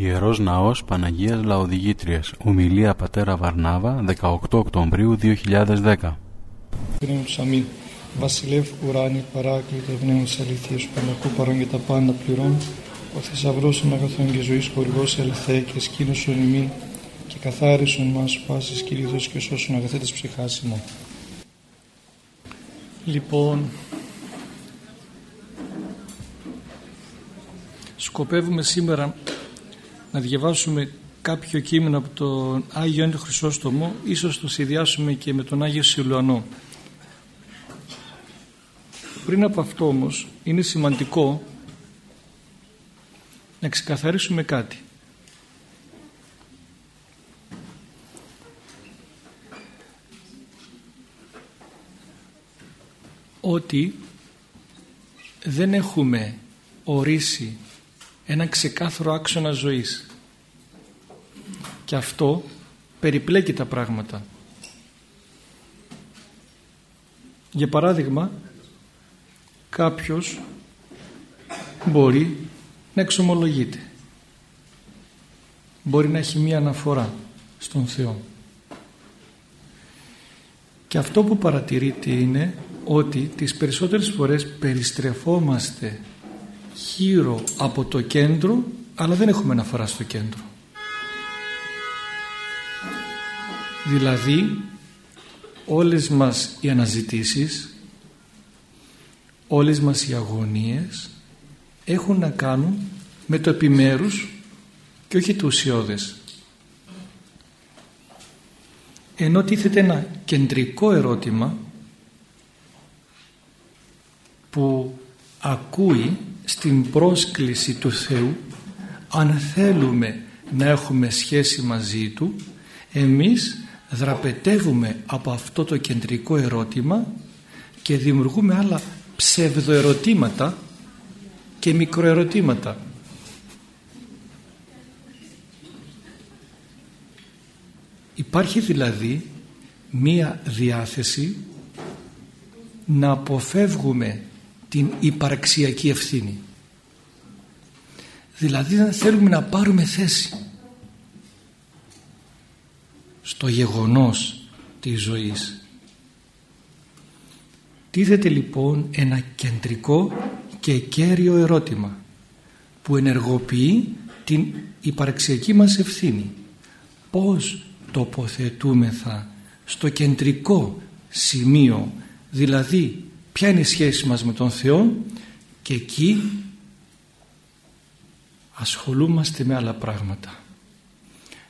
Ιερός Ναός Παναγίας Λαοδηγήτριας Ομιλία Πατέρα Βαρνάβα 18 Οκτωβρίου 2010 Πνεύμος αμήν Βασιλεύ ουράνι παράκλητο πνεύμος αληθείας που πανακού παρόν και τα πάντα πληρών ο θησαυρός των αγαθών και ζωής χορηγός ελθέ και σκήνωσον ημί και καθάρισον μας πάσης κυρίδος και σώσον αγαθέτες ψυχάς ημών. Λοιπόν, σκοπεύουμε σήμερα να διαβάσουμε κάποιο κείμενο από τον Άγιο Έντο Χρυσόστομο ίσως το συνδυάσουμε και με τον Άγιο Σιλουανό. Πριν από αυτό όμως είναι σημαντικό να ξεκαθαρίσουμε κάτι. Ότι δεν έχουμε ορίσει ένα ξεκάθαρο άξονα ζωής. Και αυτό περιπλέκει τα πράγματα. Για παράδειγμα κάποιος μπορεί να εξομολογείται. Μπορεί να έχει μία αναφορά στον Θεό. Και αυτό που παρατηρείται είναι ότι τις περισσότερες φορές περιστρεφόμαστε γύρω από το κέντρο αλλά δεν έχουμε αναφορά στο κέντρο. Δηλαδή όλες μας οι αναζητήσεις όλες μας οι αγωνίες έχουν να κάνουν με το επιμέρους και όχι το ουσιώδες. Ενώ τίθεται ένα κεντρικό ερώτημα που ακούει στην πρόσκληση του Θεού αν θέλουμε να έχουμε σχέση μαζί Του εμείς δραπετεύουμε από αυτό το κεντρικό ερώτημα και δημιουργούμε άλλα ψευδοερωτήματα και μικροερωτήματα. Υπάρχει δηλαδή μία διάθεση να αποφεύγουμε την υπαρξιακή ευθύνη. Δηλαδή δεν θέλουμε να πάρουμε θέση στο γεγονός της ζωής. Τίθεται λοιπόν ένα κεντρικό και κέριο ερώτημα που ενεργοποιεί την υπαρξιακή μας ευθύνη. Πως τοποθετούμεθα στο κεντρικό σημείο δηλαδή ποια είναι η σχέση μας με τον Θεό και εκεί ασχολούμαστε με άλλα πράγματα.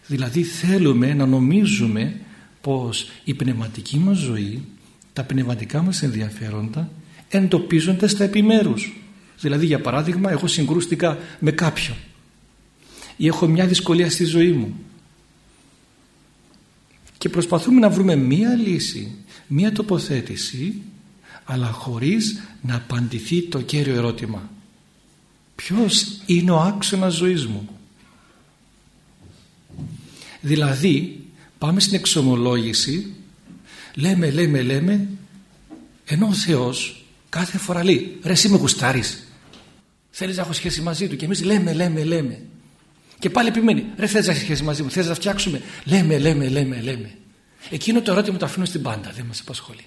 Δηλαδή θέλουμε να νομίζουμε πως η πνευματική μας ζωή τα πνευματικά μας ενδιαφέροντα εντοπίζονται στα επιμέρους. Δηλαδή για παράδειγμα έχω συγκρούστηκα με κάποιον ή έχω μια δυσκολία στη ζωή μου. Και προσπαθούμε να βρούμε μία λύση, μία τοποθέτηση αλλά χωρίς να απαντηθεί το κέριο ερώτημα. Ποιος είναι ο άξονας ζωής μου; Δηλαδή πάμε στην εξομολόγηση λέμε λέμε λέμε ενώ ο Θεός κάθε φορά λέει ρε εσύ με γουστάρεις. Θέλεις να έχω σχέση μαζί του και εμείς λέμε λέμε λέμε. Και πάλι επιμένει ρε θες να έχεις σχέση μαζί μου θες να φτιάξουμε λέμε λέμε λέμε λέμε. Εκείνο το ερώτημα το αφήνω στην πάντα δεν μας απασχολεί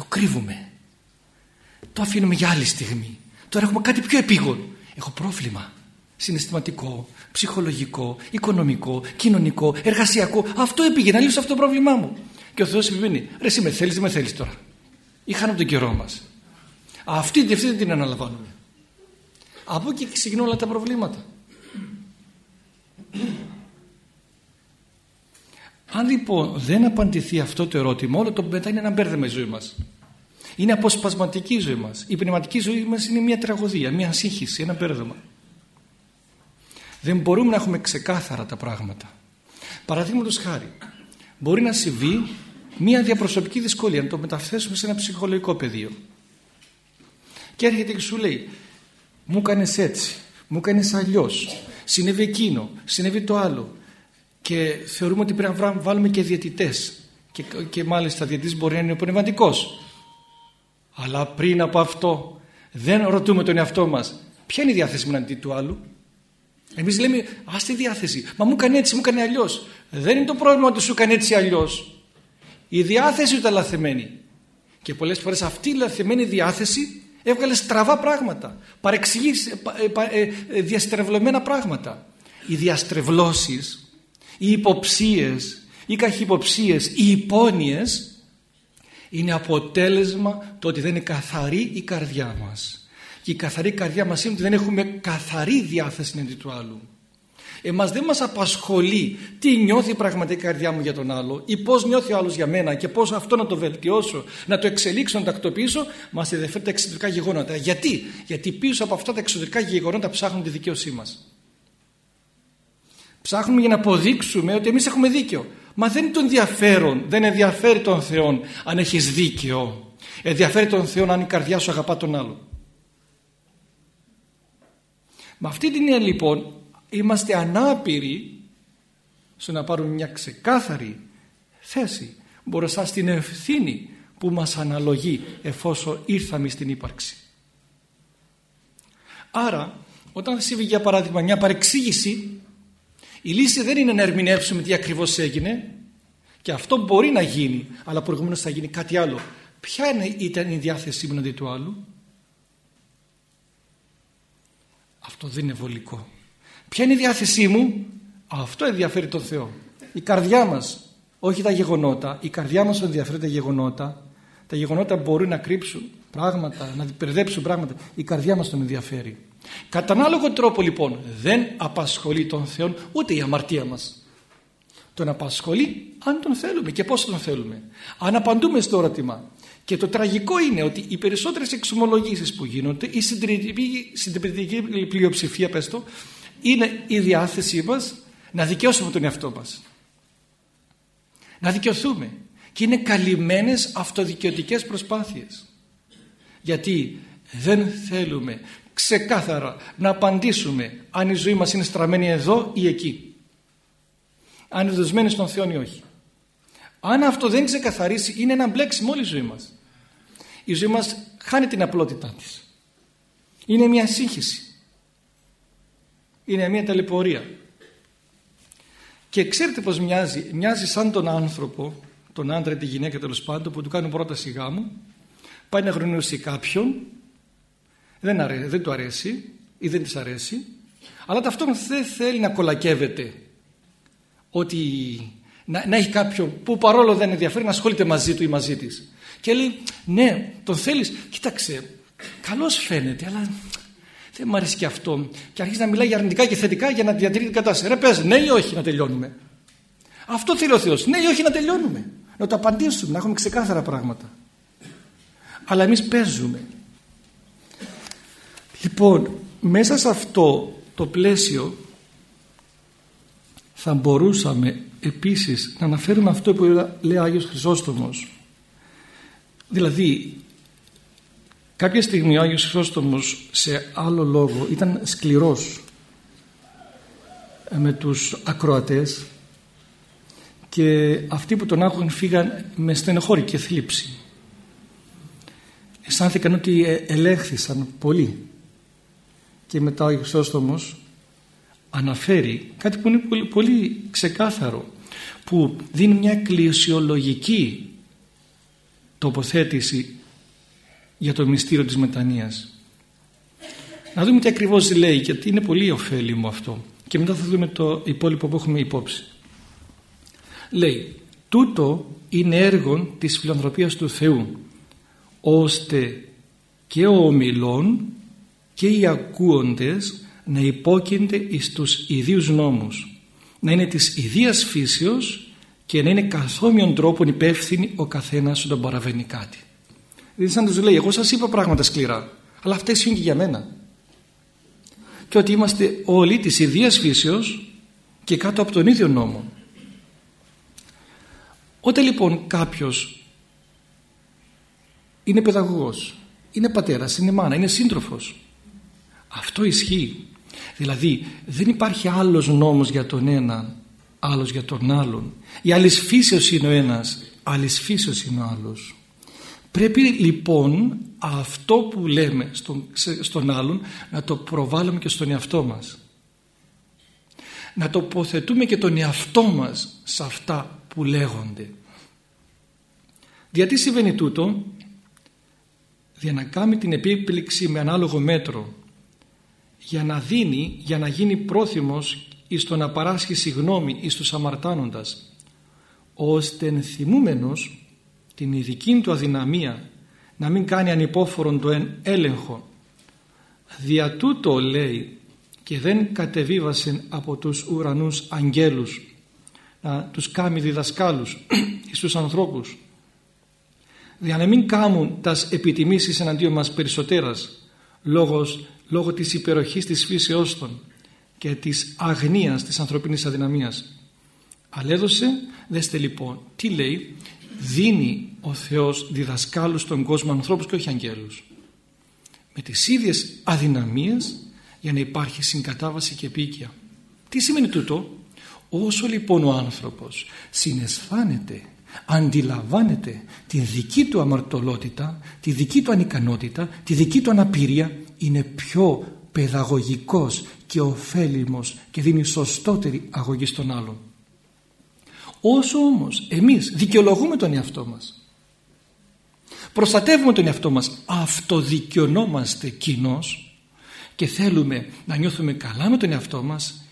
το κρύβουμε. Το αφήνουμε για άλλη στιγμή. Τώρα έχουμε κάτι πιο επίγον. Έχω πρόβλημα. Συναισθηματικό, ψυχολογικό, οικονομικό, κοινωνικό, εργασιακό. Αυτό επήγε να λύσω αυτό το πρόβλημά μου. Και ο Θεός επιμένει ρε εσύ με θέλεις δεν με θέλεις τώρα. Ή χάνουμε τον καιρό μας αυτή τη δεν την αναλαμβάνουμε. Από εκεί ξεκινούν όλα τα προβλήματα αν λοιπόν δεν απαντηθεί αυτό το ερώτημα όλο το μετά είναι ένα μπέρδεμα η ζωή μας. Είναι αποσπασματική η ζωή μας. Η πνευματική ζωή μας είναι μια τραγωδία μια σύγχυση, ένα μπέρδεμα. Δεν μπορούμε να έχουμε ξεκάθαρα τα πράγματα. Παραδείγματος χάρη μπορεί να συμβεί μια διαπροσωπική δυσκολία να το μεταθέσουμε σε ένα ψυχολογικό πεδίο. Και έρχεται και σου λέει μου έκανε έτσι μου έκανε αλλιώς. συνέβη εκείνο, συνέβη το άλλο και θεωρούμε ότι πρέπει να βάλουμε και διαιτητές και, και μάλιστα διαιτητής μπορεί να είναι πνευματικός. αλλά πριν από αυτό δεν ρωτούμε τον εαυτό μας ποια είναι η διάθεση μου αντί του άλλου; Εμείς λέμε ας τη διάθεση. Μα μου έκανε έτσι, μου έκανε αλλιώς. Δεν είναι το πρόβλημα ότι σου έκανε έτσι αλλιώς. Η διάθεση ήταν λαθεμένη. Και πολλές φορές αυτή η λαθεμένη διάθεση έβγαλε στραβά πράγματα. Παρεξηγήσει, ε, ε, ε, διαστρεβλωμένα πράγματα. Οι διαστρεβλώσεις, οι υποψίες, οι καχυποψίες, οι υπόνοιες είναι αποτέλεσμα το ότι δεν είναι καθαρή η καρδιά μας. Και η καθαρή καρδιά μας είναι ότι δεν έχουμε καθαρή διάθεση εναντί του άλλου. Εμάς δεν μας απασχολεί τι νιώθει πραγματικά η καρδιά μου για τον άλλο ή πώς νιώθει ο άλλος για μένα και πώς αυτό να το βελτιώσω, να το εξελίξω, να το ακτοποιήσω. Μας ενδιαφέρει τα εξωτερικά γεγονότα. Γιατί; Γιατί πίσω από αυτά τα εξωτερικά γεγονότα ψάχνουν τη δικαίωσή μας. Ψάχνουμε για να αποδείξουμε ότι εμείς έχουμε δίκιο. Μα δεν είναι το ενδιαφέρον, δεν ενδιαφέρει τον Θεό αν έχεις δίκαιο. Ενδιαφέρει τον Θεό αν η καρδιά σου αγαπά τον άλλο. Με αυτή την έννοια λοιπόν είμαστε ανάπηροι στο να πάρουμε μια ξεκάθαρη θέση μπροστά στην ευθύνη που μας αναλογεί εφόσον ήρθαμε στην ύπαρξη. Άρα όταν συμβεί για παράδειγμα μια παρεξήγηση η λύση δεν είναι να ερμηνεύσουμε τι ακριβώς έγινε και αυτό μπορεί να γίνει αλλά προηγουμένως θα γίνει κάτι άλλο. Ποια ήταν η διάθεσή μου αντί του άλλου; Αυτό δεν είναι βολικό. Ποια είναι η διάθεσή μου; Αυτό ενδιαφέρει τον Θεό. Η καρδιά μας, όχι τα γεγονότα. Η καρδιά μας ενδιαφέρει τα γεγονότα. Τα γεγονότα μπορούν να κρύψουν πράγματα, να περδέψουν πράγματα. Η καρδιά μας τον ενδιαφέρει. Κατά ανάλογο τρόπο λοιπόν δεν απασχολεί τον Θεό ούτε η αμαρτία μας. Τον απασχολεί αν τον θέλουμε και πώς τον θέλουμε. Αν απαντούμε στο ερώτημα και το τραγικό είναι ότι οι περισσότερες εξομολογήσεις που γίνονται, η συντριπτική πλειοψηφία πες το, είναι η διάθεσή μας να δικαιώσουμε τον εαυτό μας. Να δικαιωθούμε. Και είναι καλυμμένες αυτοδικαιωτικές προσπάθειες. Γιατί δεν θέλουμε ξεκάθαρα να απαντήσουμε αν η ζωή μας είναι στραμμένη εδώ ή εκεί. Αν είναι δοσμένη στον Θεό ή όχι. Αν αυτό δεν ξεκαθαρίσει είναι ένα μπλέξιμο όλη η ζωή μας. Η ζωή μας χάνει την απλότητά της. Είναι μια σύγχυση είναι μια ταλαιπωρία. Και ξέρετε πως μοιάζει, μοιάζει σαν τον άνθρωπο, τον άντρα ή τη γυναίκα τέλος πάντων που του κάνουν πρόταση γάμου, πάει να γνωρίσει κάποιον, δεν, αρέ, δεν του αρέσει ή δεν της αρέσει, αλλά ταυτόχρονα δεν θέλει να κολακεύεται ότι να, να έχει κάποιον που παρόλο δεν ενδιαφέρει να ασχολείται μαζί του ή μαζί της. Και λέει, ναι, τον θέλεις, κοίταξε, καλώς φαίνεται, αλλά δεν μου αρέσει και αυτό. Και αρχίζει να μιλάει για αρνητικά και θετικά για να διατηρεί την κατάσταση. Ρε πες ναι ή όχι να τελειώνουμε. Αυτό θέλει ο Θεός. Ναι ή όχι να τελειώνουμε. Να το απαντήσουμε, να έχουμε ξεκάθαρα πράγματα. Αλλά εμείς παίζουμε. Λοιπόν, μέσα σε αυτό το πλαίσιο θα μπορούσαμε επίσης να αναφέρουμε αυτό που λέει ο Άγιος Χρυσόστομος. Δηλαδή Κάποια στιγμή ο Άγιος Χρυσόστομος σε άλλο λόγο ήταν σκληρός ε, με τους ακροατές και αυτοί που τον άκουγαν φύγαν με στενοχώρη και θλίψη. Αισθάνθηκαν ότι ε, ελέγχθησαν πολύ και μετά ο Άγιος Χρυσόστομος αναφέρει κάτι που είναι πολύ, πολύ ξεκάθαρο που δίνει μια κλεισιολογική τοποθέτηση για το μυστήριο της μετανοίας. Να δούμε τι ακριβώς λέει γιατί είναι πολύ ωφέλιμο αυτό και μετά θα δούμε το υπόλοιπο που έχουμε υπόψη. Λέει «Τούτο είναι έργο της φιλανθρωπίας του Θεού ώστε και ο ομιλών και οι ακούοντες να υπόκεινται εις τους ιδίους νόμους να είναι της ιδίας φύσεως και να είναι καθόμοιον τρόπον υπεύθυνοι ο καθένας όταν παραβαίνει κάτι. Δηλαδή σαν τους λέει εγώ σας είπα πράγματα σκληρά αλλά αυτά ισχύουν και για μένα. Και ότι είμαστε όλοι της ιδίας φύσεως και κάτω από τον ίδιο νόμο. Όταν λοιπόν κάποιος είναι παιδαγωγός, είναι πατέρας, είναι μάνα, είναι σύντροφος αυτό ισχύει. Δηλαδή δεν υπάρχει άλλος νόμος για τον ένα, άλλος για τον άλλον. Η άλλη φύσεως είναι ο ένας, άλλη φύσεως είναι ο άλλος. Πρέπει λοιπόν αυτό που λέμε στον, στον άλλον να το προβάλλουμε και στον εαυτό μας. να τοποθετούμε και τον εαυτό μας σε αυτά που λέγονται. Γιατί συμβαίνει τούτο, για να κάνει την επίπληξη με ανάλογο μέτρο, για να δίνει, για να γίνει πρόθυμος εις το να παράσχει συγνώμη εις τους αμαρτάνοντας, ώστε ενθυμούμενος την ειδική του αδυναμία να μην κάνει ανυπόφορον το έλεγχο. Δια τούτο λέει και δεν κατεβίβασε από τους ουρανούς αγγέλους να τους κάνει διδασκάλους στους ανθρώπους για να μην κάνουν τας επιτιμήσεις εναντίον μας περισσότερας λόγος, λόγω της υπεροχής της φύσεώς των και της αγνίας της ανθρωπίνης αδυναμίας αλλά έδωσε, δέστε λοιπόν τι λέει δίνει ο Θεός διδασκάλους στον κόσμο ανθρώπους και όχι αγγέλους με τις ίδιες αδυναμίες για να υπάρχει συγκατάβαση και επίκαια. Τι σημαίνει τούτο; Όσο λοιπόν ο άνθρωπος συναισθάνεται, αντιλαμβάνεται τη δική του αμαρτωλότητα, τη δική του ανικανότητα, τη δική του αναπηρία, είναι πιο παιδαγωγικός και ωφέλιμος και δίνει σωστότερη αγωγή στον άλλον. Όσο όμως εμείς δικαιολογούμε τον εαυτό μας, προστατεύουμε τον εαυτό μας, αυτοδικαιωνόμαστε κοινώς και θέλουμε να νιώθουμε καλά με τον εαυτό μας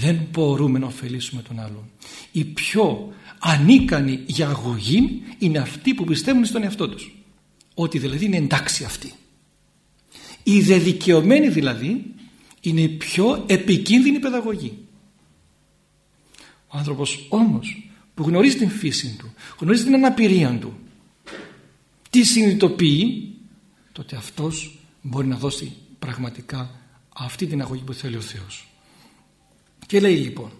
δεν μπορούμε να ωφελήσουμε τον άλλον. Οι πιο ανίκανοι για αγωγή είναι αυτοί που πιστεύουν στον εαυτό τους. Ότι δηλαδή είναι εντάξει αυτοί. Οι δεδικαιωμένοι δηλαδή είναι η πιο επικίνδυνη παιδαγωγή. Ο άνθρωπος όμως που γνωρίζει την φύση του, γνωρίζει την αναπηρία του, τι συνειδητοποιεί, τότε αυτός μπορεί να δώσει πραγματικά αυτή την αγωγή που θέλει ο Θεός. Και λέει λοιπόν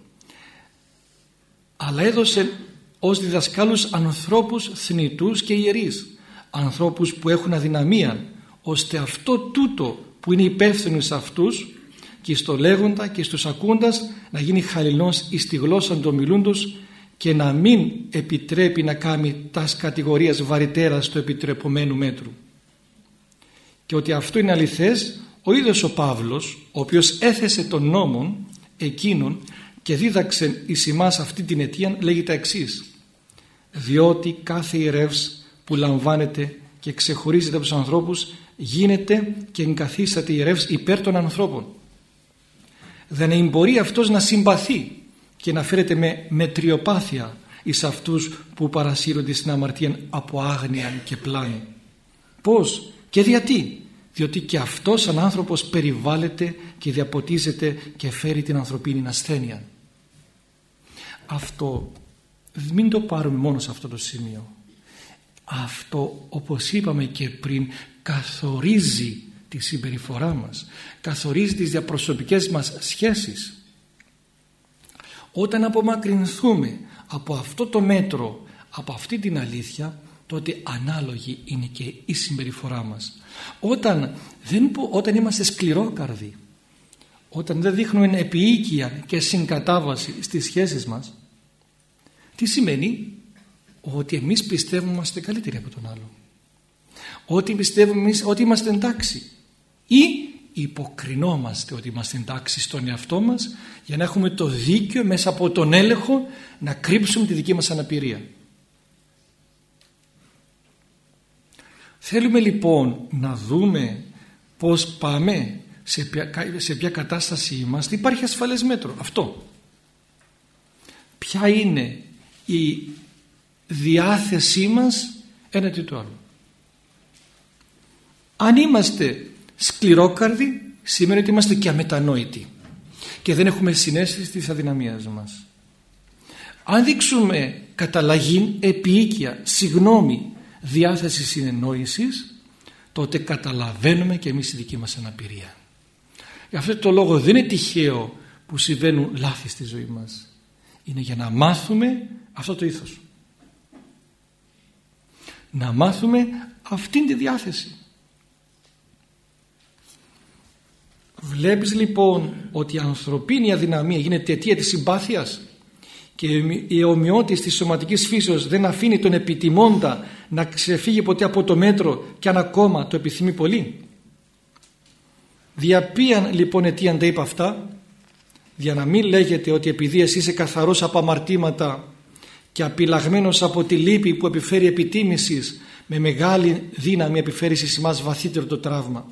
αλλά έδωσε ως διδασκάλους ανθρώπους θνητούς και ιερείς ανθρώπους που έχουν αδυναμία ώστε αυτό τούτο που είναι υπεύθυνο σε αυτούς και στο λέγοντα και στους ακούντας να γίνει χαλινός εις τη γλώσσα του ομιλούντος και να μην επιτρέπει να κάνει τας κατηγορίας βαρυτέρας του επιτρεπομένου μέτρου. Και ότι αυτό είναι αληθές ο ίδιος ο Παύλος ο οποίος έθεσε τον νόμον εκείνον και δίδαξε εις εμάς αυτή την αιτία λέγει τα εξής διότι κάθε ιερεύς που λαμβάνεται και ξεχωρίζεται από τους ανθρώπους γίνεται και εγκαθίσταται ιερεύς υπέρ των ανθρώπων δεν μπορεί αυτός να συμπαθεί και να φέρεται με μετριοπάθεια εις αυτούς που παρασύρονται στην αμαρτία από άγνοια και πλάνη. Πώς και γιατί; Διότι και αυτός σαν άνθρωπος περιβάλλεται και διαποτίζεται και φέρει την ανθρωπίνη ασθένεια. Αυτό μην το πάρουμε μόνο σε αυτό το σημείο. Αυτό όπως είπαμε και πριν καθορίζει τη συμπεριφορά μας, καθορίζει τις διαπροσωπικές μας σχέσεις. Όταν απομακρυνθούμε από αυτό το μέτρο, από αυτή την αλήθεια, τότε ανάλογη είναι και η συμπεριφορά μας. Όταν, δεν, όταν είμαστε σκληρόκαρδοι, όταν δεν δείχνουμε επίοικια και συγκατάβαση στις σχέσεις μας, τι σημαίνει; Ότι εμείς πιστεύουμε είμαστε καλύτεροι από τον άλλο. Ότι πιστεύουμε εμείς ότι είμαστε εντάξει ή υποκρινόμαστε ότι είμαστε εντάξει στον εαυτό μας για να έχουμε το δίκιο μέσα από τον έλεγχο να κρύψουμε τη δική μας αναπηρία. Θέλουμε λοιπόν να δούμε πώς πάμε σε ποια, σε ποια κατάσταση είμαστε. Υπάρχει ασφαλές μέτρο. Αυτό. Ποια είναι η διάθεσή μας έναντι του άλλου. Αν είμαστε σκληρόκαρδοι σημαίνει ότι είμαστε και αμετανόητοι και δεν έχουμε συνέστηση της αδυναμίας μας. Αν δείξουμε καταλαγή, επίοικια, συγνώμη διάθεση συνεννόησης τότε καταλαβαίνουμε και εμείς τη δική μας αναπηρία. Γι' αυτό το λόγο δεν είναι τυχαίο που συμβαίνουν λάθη στη ζωή μας. Είναι για να μάθουμε αυτό το ήθος. Να μάθουμε αυτήν τη διάθεση. Βλέπεις λοιπόν ότι η ανθρωπίνη αδυναμία γίνεται αιτία της συμπάθειας και η ομοιότης της σωματικής φύσεως δεν αφήνει τον επιτιμώντα να ξεφύγει ποτέ από το μέτρο και αν ακόμα το επιθυμεί πολύ. Δια ποιαν λοιπόν αιτίαν τα είπα αυτά; Για να μην λέγεται ότι επειδή εσύ είσαι καθαρός από αμαρτήματα και απειλαγμένος από τη λύπη που επιφέρει επιτίμησης με μεγάλη δύναμη επιφέρεις σε εμάς βαθύτερο το τραύμα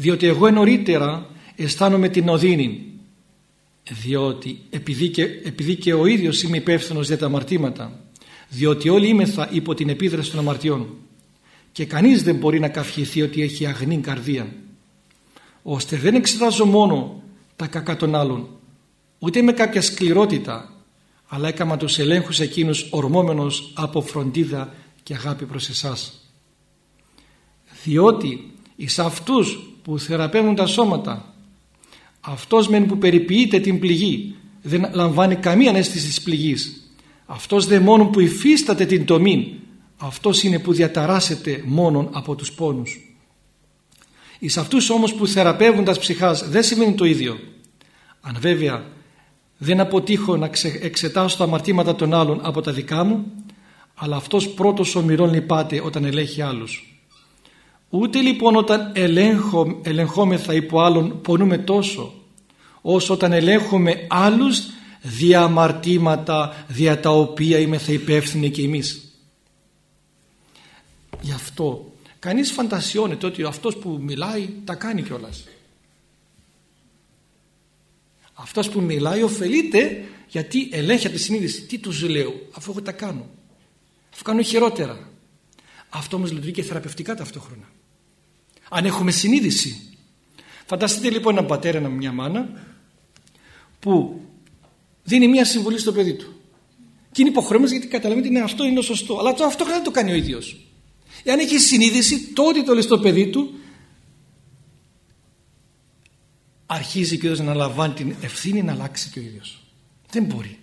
διότι εγώ νωρίτερα αισθάνομαι την οδύνη. Διότι επειδή και, επειδή και ο ίδιος είμαι υπεύθυνος για τα αμαρτήματα διότι όλοι είμεθα υπό την επίδραση των αμαρτιών. Και κανείς δεν μπορεί να καυχηθεί ότι έχει αγνή καρδία ώστε δεν εξετάζω μόνο τα κακά των άλλων ούτε με κάποια σκληρότητα αλλά έκαμα τους ελέγχους εκείνους ορμόμενος από φροντίδα και αγάπη προς εσάς. Διότι εις αυτούς που θεραπεύουν τα σώματα. Αυτός μεν που περιποιείται την πληγή δεν λαμβάνει καμία αίσθηση της πληγής. Αυτός δε μόνο που υφίσταται την τομή αυτός είναι που διαταράσσεται μόνον από τους πόνους. Εις αυτούς όμως που θεραπεύουν τας ψυχάς δεν σημαίνει το ίδιο. Αν βέβαια δεν αποτύχω να εξετάσω τα αμαρτήματα των άλλων από τα δικά μου αλλά αυτός πρώτος ομοιρών λυπάται όταν ελέγχει άλλους ούτε λοιπόν όταν ελέγχω, ελεγχόμεθα υπό άλλον πονούμε τόσο όσο όταν ελέγχουμε άλλους διαμαρτήματα δια τα οποία είμαι θα υπεύθυνοι και εμείς. Γι' αυτό κανείς φαντασιώνεται ότι αυτός που μιλάει τα κάνει κιόλας. Αυτός που μιλάει ωφελείται γιατί ελέγχει από τη συνείδηση. Τι τους λέω αφού εγώ τα κάνω. Αφού κάνω χειρότερα. Αυτό όμως λειτουργεί και θεραπευτικά ταυτόχρονα αν έχουμε συνείδηση. Φανταστείτε λοιπόν έναν πατέρα, μια μάνα που δίνει μια συμβουλή στο παιδί του. Και είναι υποχρεωμένος γιατί καταλαβαίνει ότι αυτό είναι το σωστό. Αλλά το αυτό δεν το κάνει ο ίδιος. Εάν έχει συνείδηση τότε το λέει στο παιδί του αρχίζει και ο ίδιος να αναλαμβάνει την ευθύνη να αλλάξει και ο ίδιος. Δεν μπορεί.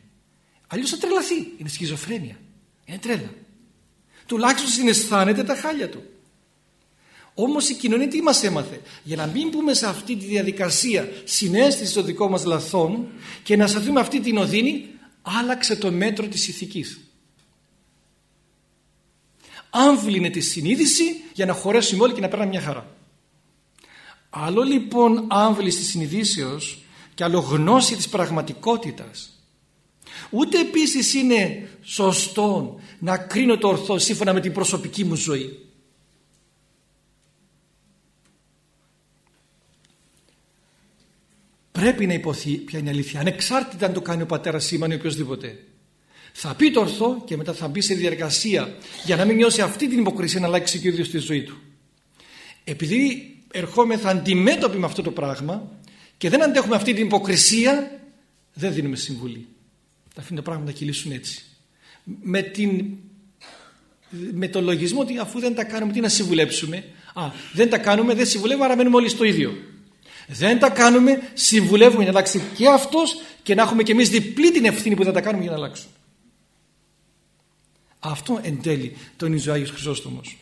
Αλλιώς θα τρελαθεί. Είναι σχιζοφρένεια. Είναι τρέλα. Τουλάχιστον συναισθάνεται τα χάλια του όμως η κοινωνία τι μας έμαθε; Για να μην μπούμε σε αυτή τη διαδικασία συνέστησης των δικών μας λαθών και να σταθούμε αυτή την οδύνη άλλαξε το μέτρο της ηθικής. Άμβλυνε τη συνείδηση για να χωρέσουμε όλοι και να παίρνουμε μια χαρά. Άλλο λοιπόν άμβληση της συνειδήσεως και άλλο γνώση της πραγματικότητας. Ούτε επίσης είναι σωστό να κρίνω το ορθό σύμφωνα με την προσωπική μου ζωή πρέπει να υποθεί ποια είναι η αλήθεια ανεξάρτητα αν το κάνει ο πατέρας σήμερα ή οποιοδήποτε θα πει το ορθό και μετά θα μπει σε διεργασία για να μην νιώσει αυτή την υποκρισία να αλλάξει και ο ίδιος τη ζωή του. Επειδή ερχόμεθα αντιμέτωποι με αυτό το πράγμα και δεν αντέχουμε αυτή την υποκρισία δεν δίνουμε συμβουλή. Τα αφήνουμε τα πράγματα να κυλήσουν έτσι. Με, την, με το λογισμό ότι αφού δεν τα κάνουμε τι να συμβουλέψουμε; Α, δεν τα κάνουμε δεν συμβουλεύουμε άρα μένουμε όλοι στο ίδιο δεν τα κάνουμε, συμβουλεύουμε για να αλλάξει και αυτός και να έχουμε και εμείς διπλή την ευθύνη που δεν τα κάνουμε για να αλλάξουν. Αυτό εν τέλει τονίζει ο Άγιος Χρυσόστομος.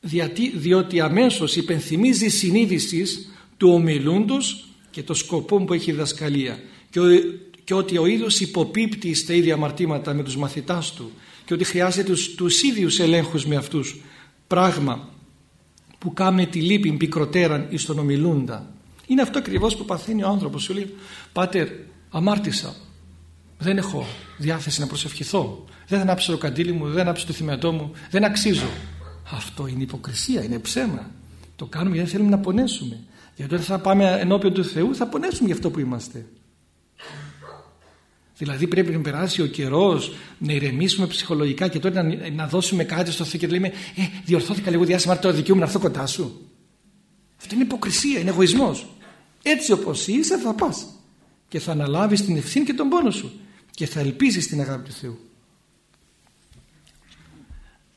Γιατί, διότι αμέσως υπενθυμίζει συνείδησης του ομιλούντος και το σκοπό που έχει η δασκαλία και, και ότι ο ίδιος υποπίπτει στα ίδια αμαρτήματα με τους μαθητάς του και ότι χρειάζεται τους, τους ίδιους ελέγχους με αυτούς πράγμα που κάνει τη λύπη πικροτέραν εις τον ομιλούντα. Είναι αυτό ακριβώς που παθαίνει ο άνθρωπος. Σου λέει «Πάτερ, αμάρτησα. Δεν έχω διάθεση να προσευχηθώ. Δεν θα ανάψω το καντήλι μου, δεν ανάψω το θυμιατό μου. Δεν αξίζω». Αυτό είναι υποκρισία, είναι ψέμα. Το κάνουμε γιατί θέλουμε να πονέσουμε. Γιατί όταν θα πάμε ενώπιον του Θεού θα πονέσουμε για αυτό που είμαστε. Δηλαδή πρέπει να περάσει ο καιρός, να ηρεμήσουμε ψυχολογικά και τότε να, να δώσουμε κάτι στο Θεό και να λέμε Ε, διορθώθηκα λίγο διάστημα, το δικαίωμα να έρθω κοντά σου. Αυτό είναι υποκρισία, είναι εγωισμός. Έτσι όπως είσαι θα πας και θα αναλάβεις την ευθύνη και τον πόνο σου και θα ελπίζεις την αγάπη του Θεού.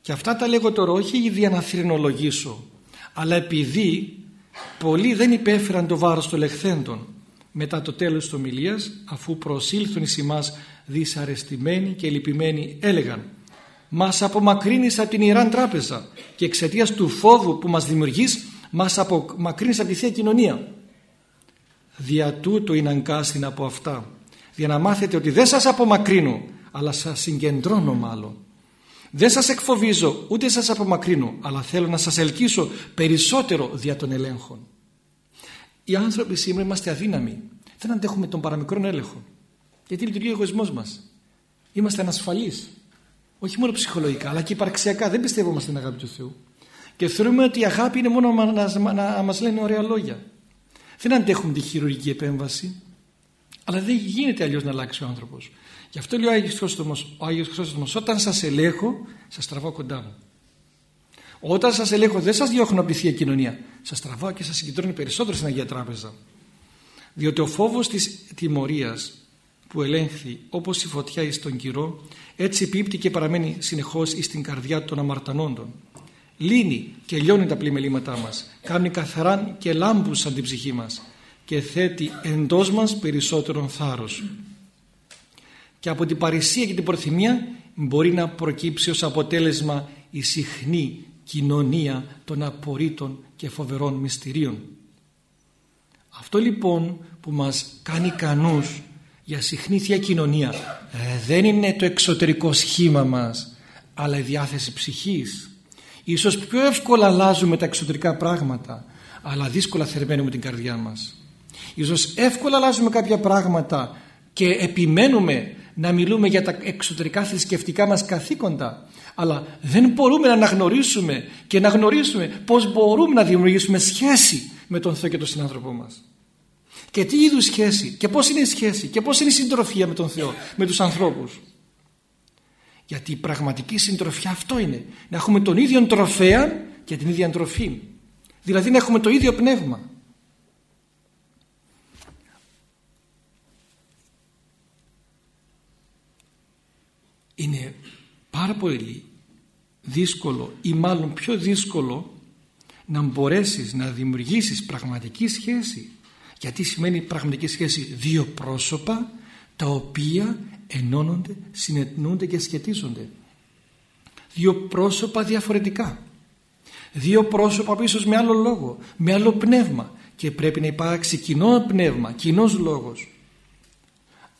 Και αυτά τα λέγω τώρα όχι για να θρηνολογήσω, αλλά επειδή πολλοί δεν υπέφεραν το βάρος των λεχθέντων μετά το τέλος της ομιλίας αφού προσήλθουν εις εμάς δυσαρεστημένοι και λυπημένοι έλεγαν μας απομακρύνεις από την Ιεράν Τράπεζα και εξαιτίας του φόβου που μας δημιουργείς μας απομακρύνεις από τη Θεία Κοινωνία δια τούτο είναι αγκάστην από αυτά για να μάθετε ότι δεν σας απομακρύνω αλλά σας συγκεντρώνω μάλλον Δεν σας εκφοβίζω ούτε σας απομακρύνω αλλά θέλω να σας ελκύσω περισσότερο δια των ελέγχων. Οι άνθρωποι σήμερα είμαστε αδύναμοι. Δεν αντέχουμε τον παραμικρόν έλεγχο. Γιατί λειτουργεί ο εγωισμός μας. Είμαστε ανασφαλείς. Όχι μόνο ψυχολογικά αλλά και υπαρξιακά. Δεν πιστεύουμε στην αγάπη του Θεού. Και θεωρούμε ότι η αγάπη είναι μόνο να, να, να μας λένε ωραία λόγια. Δεν αντέχουμε τη χειρουργική επέμβαση. Αλλά δεν γίνεται αλλιώς να αλλάξει ο άνθρωπος. Γι' αυτό λέει ο Άγιος Χρήστομος, ο Άγιος Χρήστομος όταν σας ελέγχω σας τραβώ κοντά μου. Όταν σας ελέγχω δεν σας διώχνω από τη Θεία Κοινωνία. Σας τραβάω και σας συγκεντρώνει περισσότερο στην Αγία Τράπεζα. Διότι ο φόβος της τιμωρίας που ελέγχθη όπως η φωτιά εις τον κυρό έτσι πίπτει και παραμένει συνεχώς εις την καρδιά των αμαρτανόντων. Λύνει και λιώνει τα πλημελήματά μας, κάνει καθαράν και λάμπους σαν την ψυχή μας και θέτει εντός μας περισσότερον θάρρος και από την παρησία και την προθυμία μπορεί να προκύψει ως αποτέλεσμα η συχνή κοινωνία των απορρίτων και φοβερών μυστηρίων. Αυτό λοιπόν που μας κάνει κανούς για συχνή θεία κοινωνία ε, δεν είναι το εξωτερικό σχήμα μας αλλά η διάθεση ψυχής. Ίσως πιο εύκολα αλλάζουμε τα εξωτερικά πράγματα αλλά δύσκολα θερμαίνουμε την καρδιά μας. Ίσως εύκολα αλλάζουμε κάποια πράγματα και επιμένουμε να μιλούμε για τα εξωτερικά θρησκευτικά μας καθήκοντα αλλά δεν μπορούμε να αναγνωρίσουμε και να γνωρίσουμε πως μπορούμε να δημιουργήσουμε σχέση με τον Θεό και τον συνάνθρωπό μας. Και τι είδους σχέση και πως είναι η σχέση και πως είναι η συντροφία με τον Θεό με τους ανθρώπους. Γιατί η πραγματική συντροφιά αυτό είναι να έχουμε τον ίδιο τροφέα και την ίδια τροφή δηλαδή να έχουμε το ίδιο πνεύμα είναι πάρα πολύ δύσκολο ή μάλλον πιο δύσκολο να μπορέσεις να δημιουργήσεις πραγματική σχέση. Γιατί σημαίνει πραγματική σχέση δύο πρόσωπα τα οποία ενώνονται, συνετνούνται και σχετίζονται. Δύο πρόσωπα διαφορετικά. Δύο πρόσωπα ίσως με άλλο λόγο με άλλο πνεύμα. Και πρέπει να υπάρξει κοινό πνεύμα, κοινός λόγος.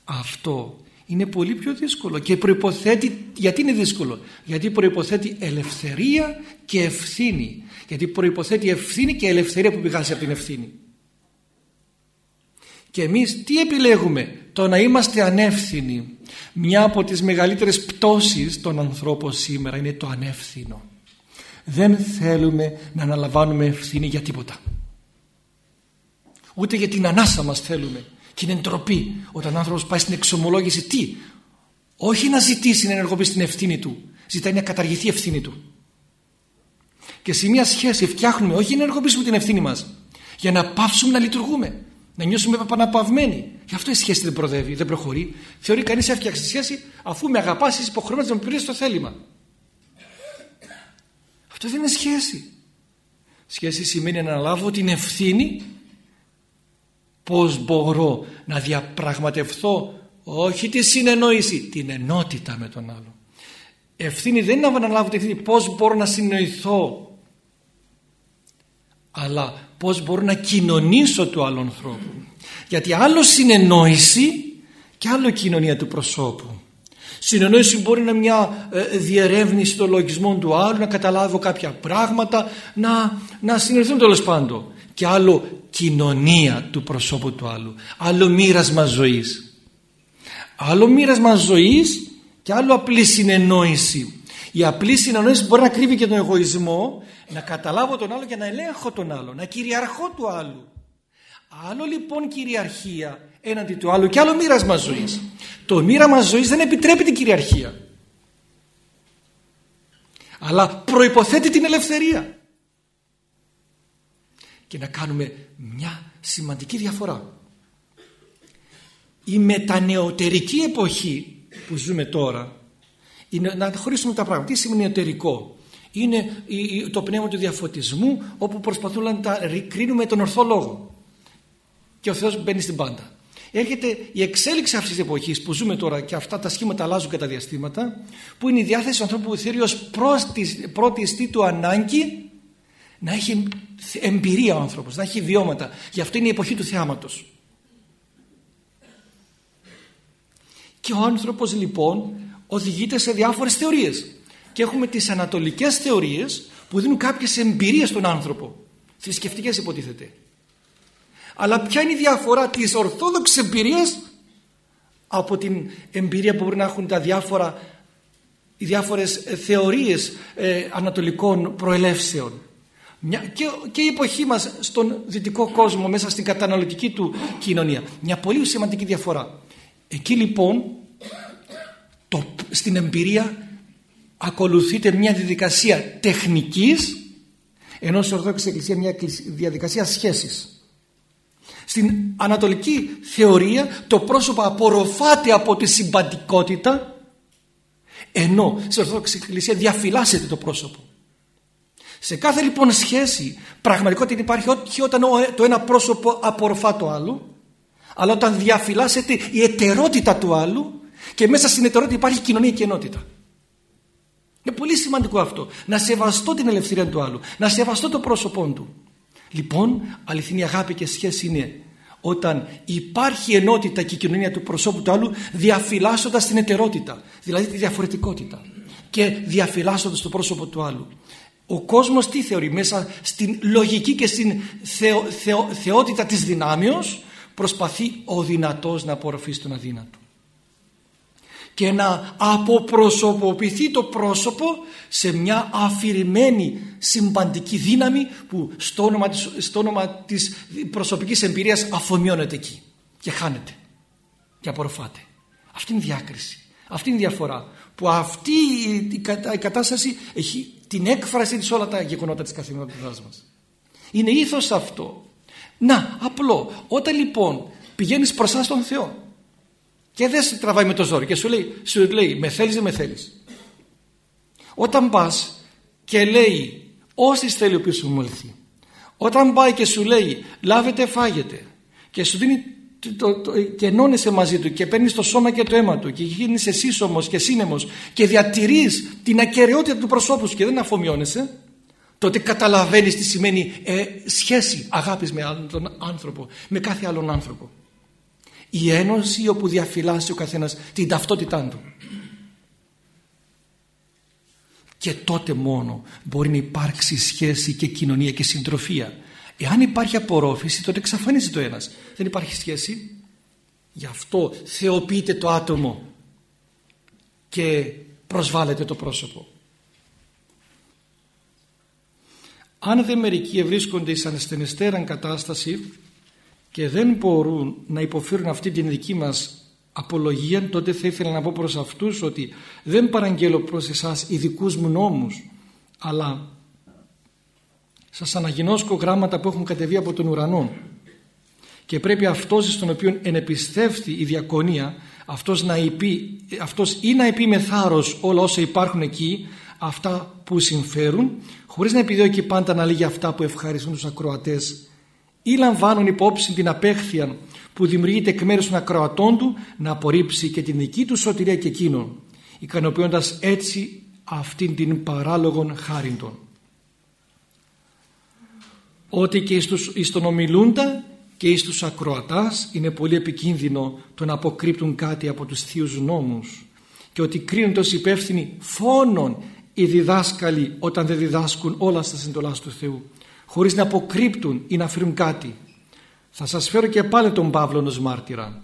Αυτό είναι πολύ πιο δύσκολο και προϋποθέτει, γιατί είναι δύσκολο, γιατί προϋποθέτει ελευθερία και ευθύνη, γιατί προϋποθέτει ευθύνη και ελευθερία που πηγάζει από την ευθύνη. Και εμείς τι επιλέγουμε, το να είμαστε ανεύθυνοι. Μια από τις μεγαλύτερες πτώσεις των ανθρώπων σήμερα είναι το ανεύθυνο. Δεν θέλουμε να αναλαμβάνουμε ευθύνη για τίποτα. Ούτε για την ανάσα μας θέλουμε και είναι ντροπή όταν ο άνθρωπος πάει στην εξομολόγηση. Τι; Όχι να ζητήσει να ενεργοποιήσει την ευθύνη του. Ζητάει να καταργηθεί η ευθύνη του. Και σε μια σχέση φτιάχνουμε όχι να ενεργοποιήσουμε την ευθύνη μας για να πάυσουμε να λειτουργούμε να νιώσουμε επαναπαυμένοι. Γι' αυτό η σχέση δεν προδεύει, δεν προχωρεί. Θεωρεί κανείς έφτιαξε τη σχέση αφού με αγαπάς είσαι υποχρεωμένος να μου πληρώσεις το θέλημα. Αυτό δεν είναι σχέση. Σχέση σημαίνει να αναλάβω την ευθύνη πως μπορώ να διαπραγματευθώ όχι τη συνεννόηση, την ενότητα με τον άλλο. Ευθύνη δεν είναι να αναλάβω την ευθύνη πως μπορώ να συνοηθώ αλλά πως μπορώ να κοινωνήσω του άλλου ανθρώπου. Γιατί άλλο συνεννόηση και άλλο κοινωνία του προσώπου. Συνεννόηση μπορεί να είναι μια ε, διερεύνηση των λογισμών του άλλου, να καταλάβω κάποια πράγματα, να, να συνεργαστούμε τέλος πάντων. Και άλλο κοινωνία του προσώπου του άλλου. Άλλο μοίρασμα ζωής. Άλλο μοίρασμα ζωής και άλλο απλή συνεννόηση. Η απλή συνεννόηση μπορεί να κρύβει και τον εγωισμό να καταλάβω τον άλλο και να ελέγχω τον άλλο να κυριαρχώ του άλλου. Άλλο λοιπόν κυριαρχία έναντι του άλλου και άλλο μοίρασμα ζωής. Το μοίρασμα ζωής δεν επιτρέπει την κυριαρχία. Αλλά προϋποθέτει την ελευθερία και να κάνουμε μια σημαντική διαφορά. Η μετανεωτερική εποχή που ζούμε τώρα είναι να χωρίσουμε τα πράγματα. Τι σημαίνει νεωτερικό; Είναι το πνεύμα του διαφωτισμού όπου προσπαθούμε να τα κρίνουμε τον ορθό λόγο. Και ο Θεός μπαίνει στην πάντα. Έρχεται η εξέλιξη αυτής της εποχής που ζούμε τώρα και αυτά τα σχήματα αλλάζουν κατά διαστήματα που είναι η διάθεση του ανθρώπου που θέλει ως πρώτης, πρώτη του ανάγκη να έχει εμπειρία ο άνθρωπος, να έχει βιώματα. Γι' αυτό είναι η εποχή του θεάματος. Και ο άνθρωπος λοιπόν οδηγείται σε διάφορες θεωρίες. και έχουμε τις ανατολικές θεωρίες που δίνουν κάποιες εμπειρίες στον άνθρωπο. Θρησκευτικές υποτίθεται. Αλλά ποια είναι η διαφορά της ορθόδοξης εμπειρίας από την εμπειρία που μπορεί να έχουν τα διάφορα, οι διάφορες θεωρίες ε, ανατολικών προελεύσεων; Μια, και, και η εποχή μας στον δυτικό κόσμο μέσα στην καταναλωτική του κοινωνία. Μια πολύ σημαντική διαφορά. Εκεί λοιπόν το, στην εμπειρία ακολουθείται μια διαδικασία τεχνικής ενώ στην Ορθόδοξης Εκκλησίας μια διαδικασία σχέσης. Στην ανατολική θεωρία το πρόσωπο απορροφάται από τη συμπαντικότητα ενώ στην Ορθόδοξη Εκκλησία διαφυλάσσεται το πρόσωπο. Σε κάθε λοιπόν σχέση πραγματικότητα υπάρχει όχι όταν το ένα πρόσωπο απορροφά το άλλο αλλά όταν διαφυλάσσεται η ετερότητα του άλλου και μέσα στην ετερότητα υπάρχει κοινωνία και ενότητα. Είναι πολύ σημαντικό αυτό. Να σεβαστώ την ελευθερία του άλλου. Να σεβαστώ το πρόσωπό του. Λοιπόν, αληθινή αγάπη και σχέση είναι όταν υπάρχει ενότητα και η κοινωνία του προσώπου του άλλου διαφυλάσσοντας την ετερότητα, δηλαδή τη διαφορετικότητα και διαφυλάσσοντας το πρόσωπο του άλλου. Ο κόσμος τι θεωρεί μέσα στην λογική και στην θεω, θεω, θεότητα της δυνάμεως προσπαθεί ο δυνατός να απορροφήσει τον αδύνατο και να αποπροσωποποιηθεί το πρόσωπο σε μια αφηρημένη συμπαντική δύναμη που στο όνομα της, στο όνομα της προσωπικής εμπειρίας αφομοιώνεται εκεί και χάνεται και απορροφάται. Αυτή είναι η διάκριση. Αυτή είναι η διαφορά. Που αυτή η κατάσταση έχει την έκφραση της όλα τα γεγονότα της καθημερινότητάς μας. Είναι ήθος αυτό. Να, απλό. Όταν λοιπόν πηγαίνεις μπροστά στον Θεό και δεν σε τραβάει με το ζόρι και σου λέει, σου λέει με θέλεις δεν με θέλεις. Όταν πας και λέει όσοι θέλει ο οποίος σου μολυθεί. Όταν πάει και σου λέει λάβετε φάγετε και σου δίνει το, το, και ενώνεσαι μαζί του και παίρνεις το σώμα και το αίμα του και γίνεις εσύ όμως και σύνεμος και διατηρείς την ακαιρεότητα του προσώπου σου και δεν αφομοιώνεσαι τότε καταλαβαίνεις τι σημαίνει ε, σχέση αγάπης με τον άνθρωπο, με κάθε άλλον άνθρωπο η ένωση όπου διαφυλάσσει ο καθένας την ταυτότητά του. Και τότε μόνο μπορεί να υπάρξει σχέση και κοινωνία και συντροφία. Εάν υπάρχει απορρόφηση τότε εξαφανίζει το ένας. Δεν υπάρχει σχέση. Γι' αυτό θεοποιείται το άτομο και προσβάλλεται το πρόσωπο. Αν δεν μερικοί βρίσκονται σαν ασθενεστέραν κατάσταση και δεν μπορούν να υποφέρουν αυτή την δική μας απολογία τότε θα ήθελα να πω προς αυτούς ότι δεν παραγγέλω προς εσάς ειδικούς μου νόμους αλλά σας αναγνώσκω γράμματα που έχουν κατεβεί από τον ουρανό. Και πρέπει αυτός στον οποίο ενεπιστεύθη η διακονία αυτός, να υπεί, αυτός ή να υπεί με θάρρος όλα όσα υπάρχουν εκεί αυτά που συμφέρουν χωρίς να επιδιώκει πάντα να λέγει αυτά που ευχαριστούν τους ακροατές ή λαμβάνουν υπόψη την απέχθεια που δημιουργείται εκ μέρους των ακροατών του να απορρίψει και την δική του σωτηρία και εκείνον ικανοποιώντας έτσι αυτήν την παράλογον χάρintον ότι και εις τον ομιλούντα και εις τους ακροατάς είναι πολύ επικίνδυνο το να αποκρύπτουν κάτι από τους θείους νόμους και ότι κρίνονται ως υπεύθυνοι φόνον οι διδάσκαλοι όταν δεν διδάσκουν όλα στα συντολάς του Θεού χωρίς να αποκρύπτουν ή να φέρουν κάτι. Θα σας φέρω και πάλι τον Παύλο ως μάρτυρα.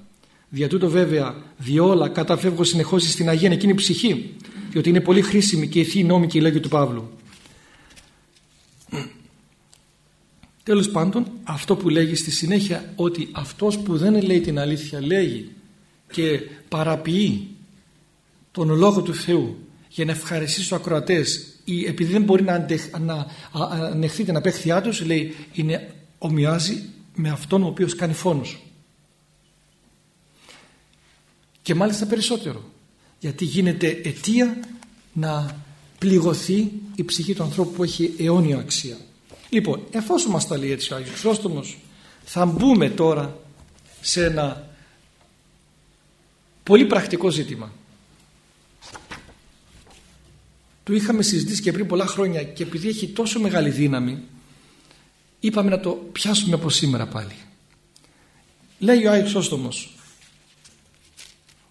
Δια τούτο βέβαια διόλα καταφεύγω συνεχώς στην Αγία εκείνη ψυχή διότι είναι πολύ χρήσιμη και η Θεία νόμη και η λέγει του Παύλου. Τέλος πάντων αυτό που λέγει στη συνέχεια ότι αυτός που δεν λέει την αλήθεια λέγει και παραποιεί τον Λόγο του Θεού για να ευχαριστήσει τους ακροατές ή επειδή δεν μπορεί να, αντεχ, να ανεχθεί την απέχθειά τους λέει είναι, ομοιάζει με αυτόν ο οποίος κάνει φόνος. Και μάλιστα περισσότερο γιατί γίνεται αιτία να πληγωθεί η ψυχή του ανθρώπου που έχει αιώνια αξία λοιπόν εφόσον μας τα λέει έτσι ο Άγιος Χρόστομος θα μπούμε τώρα σε ένα πολύ πρακτικό ζήτημα το είχαμε συζητήσει και πριν πολλά χρόνια και επειδή έχει τόσο μεγάλη δύναμη είπαμε να το πιάσουμε από σήμερα πάλι. Λέει ο Άγιος Όστομος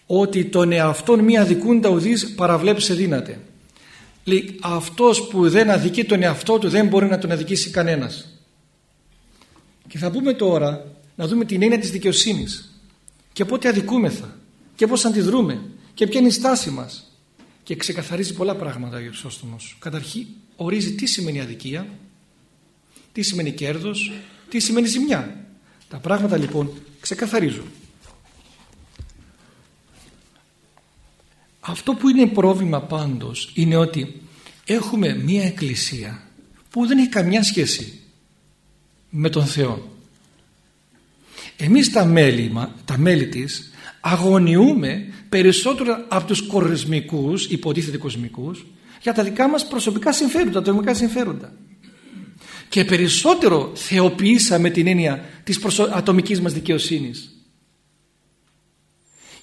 ότι τον εαυτόν μία δικούντα ουδής παραβλέψε δύναται. Λέει αυτός που δεν αδικεί τον εαυτό του δεν μπορεί να τον αδικήσει κανένας και θα πούμε τώρα να δούμε την έννοια της δικαιοσύνης. Και πότε αδικούμεθα. Και πώς αντιδρούμε. Και ποια είναι η στάση μας. Και ξεκαθαρίζει πολλά πράγματα ο Γερουσόστομος καταρχήν ορίζει τι σημαίνει αδικία τι σημαίνει κέρδος τι σημαίνει ζημιά. Τα πράγματα λοιπόν ξεκαθαρίζουν αυτό που είναι πρόβλημα πάντως είναι ότι έχουμε μία εκκλησία που δεν έχει καμιά σχέση με τον Θεό. Εμείς τα μέλη, τα μέλη της αγωνιούμε περισσότερο από τους κορισμικούς, υποτίθεται κοσμικούς για τα δικά μας προσωπικά συμφέροντα, τα ατομικά συμφέροντα. Και περισσότερο θεοποιήσαμε την έννοια της προσω... ατομικής μας δικαιοσύνης.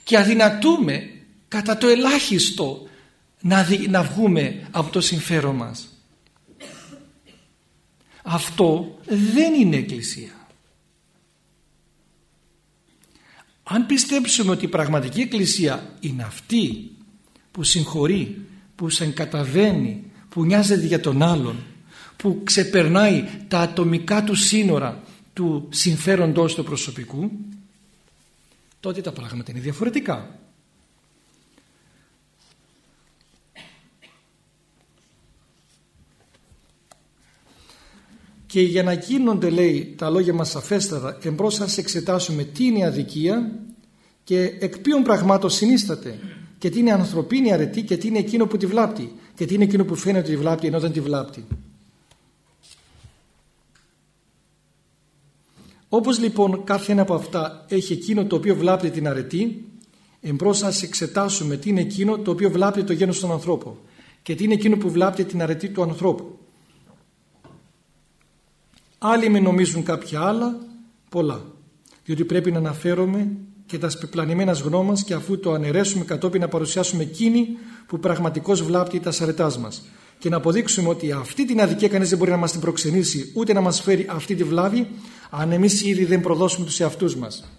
Και αδυνατούμε κατά το ελάχιστο να, να βγούμε από το συμφέρον μας. Αυτό δεν είναι εκκλησία. Αν πιστέψουμε ότι η πραγματική εκκλησία είναι αυτή που συγχωρεί, που σε εγκαταβαίνει, που νοιάζεται για τον άλλον που ξεπερνάει τα ατομικά του σύνορα του συμφέροντος του προσωπικού τότε τα πράγματα είναι διαφορετικά και για να γίνονται λέει τα λόγια μας σαφέστατα εμπρός ας εξετάσουμε τι είναι η αδικία και εκ ποιων πραγμάτων συνίσταται και τι είναι ανθρωπίνη αρετή και τι είναι εκείνο που τη βλάπτει και τι είναι εκείνο που φαίνεται ότι τη βλάπτει ενώ δεν τη βλάπτει. Όπως λοιπόν κάθε ένα από αυτά έχει εκείνο το οποίο βλάπτει την αρετή εμπρός ας εξετάσουμε τι είναι εκείνο το οποίο βλάπτει το γένος των ανθρώπων και τι είναι εκείνο που βλάπτει την αρετή του ανθρώπου. Άλλοι με νομίζουν κάποια άλλα, πολλά. Διότι πρέπει να αναφέρομαι και τα σπεπλανημένα γνώμας και αφού το αναιρέσουμε κατόπιν να παρουσιάσουμε εκείνη που πραγματικώς βλάπτει τα σαρετάς μας και να αποδείξουμε ότι αυτή την αδικία κανείς δεν μπορεί να μας την προξενήσει ούτε να μας φέρει αυτή τη βλάβη αν εμείς ήδη δεν προδώσουμε τους εαυτούς μας.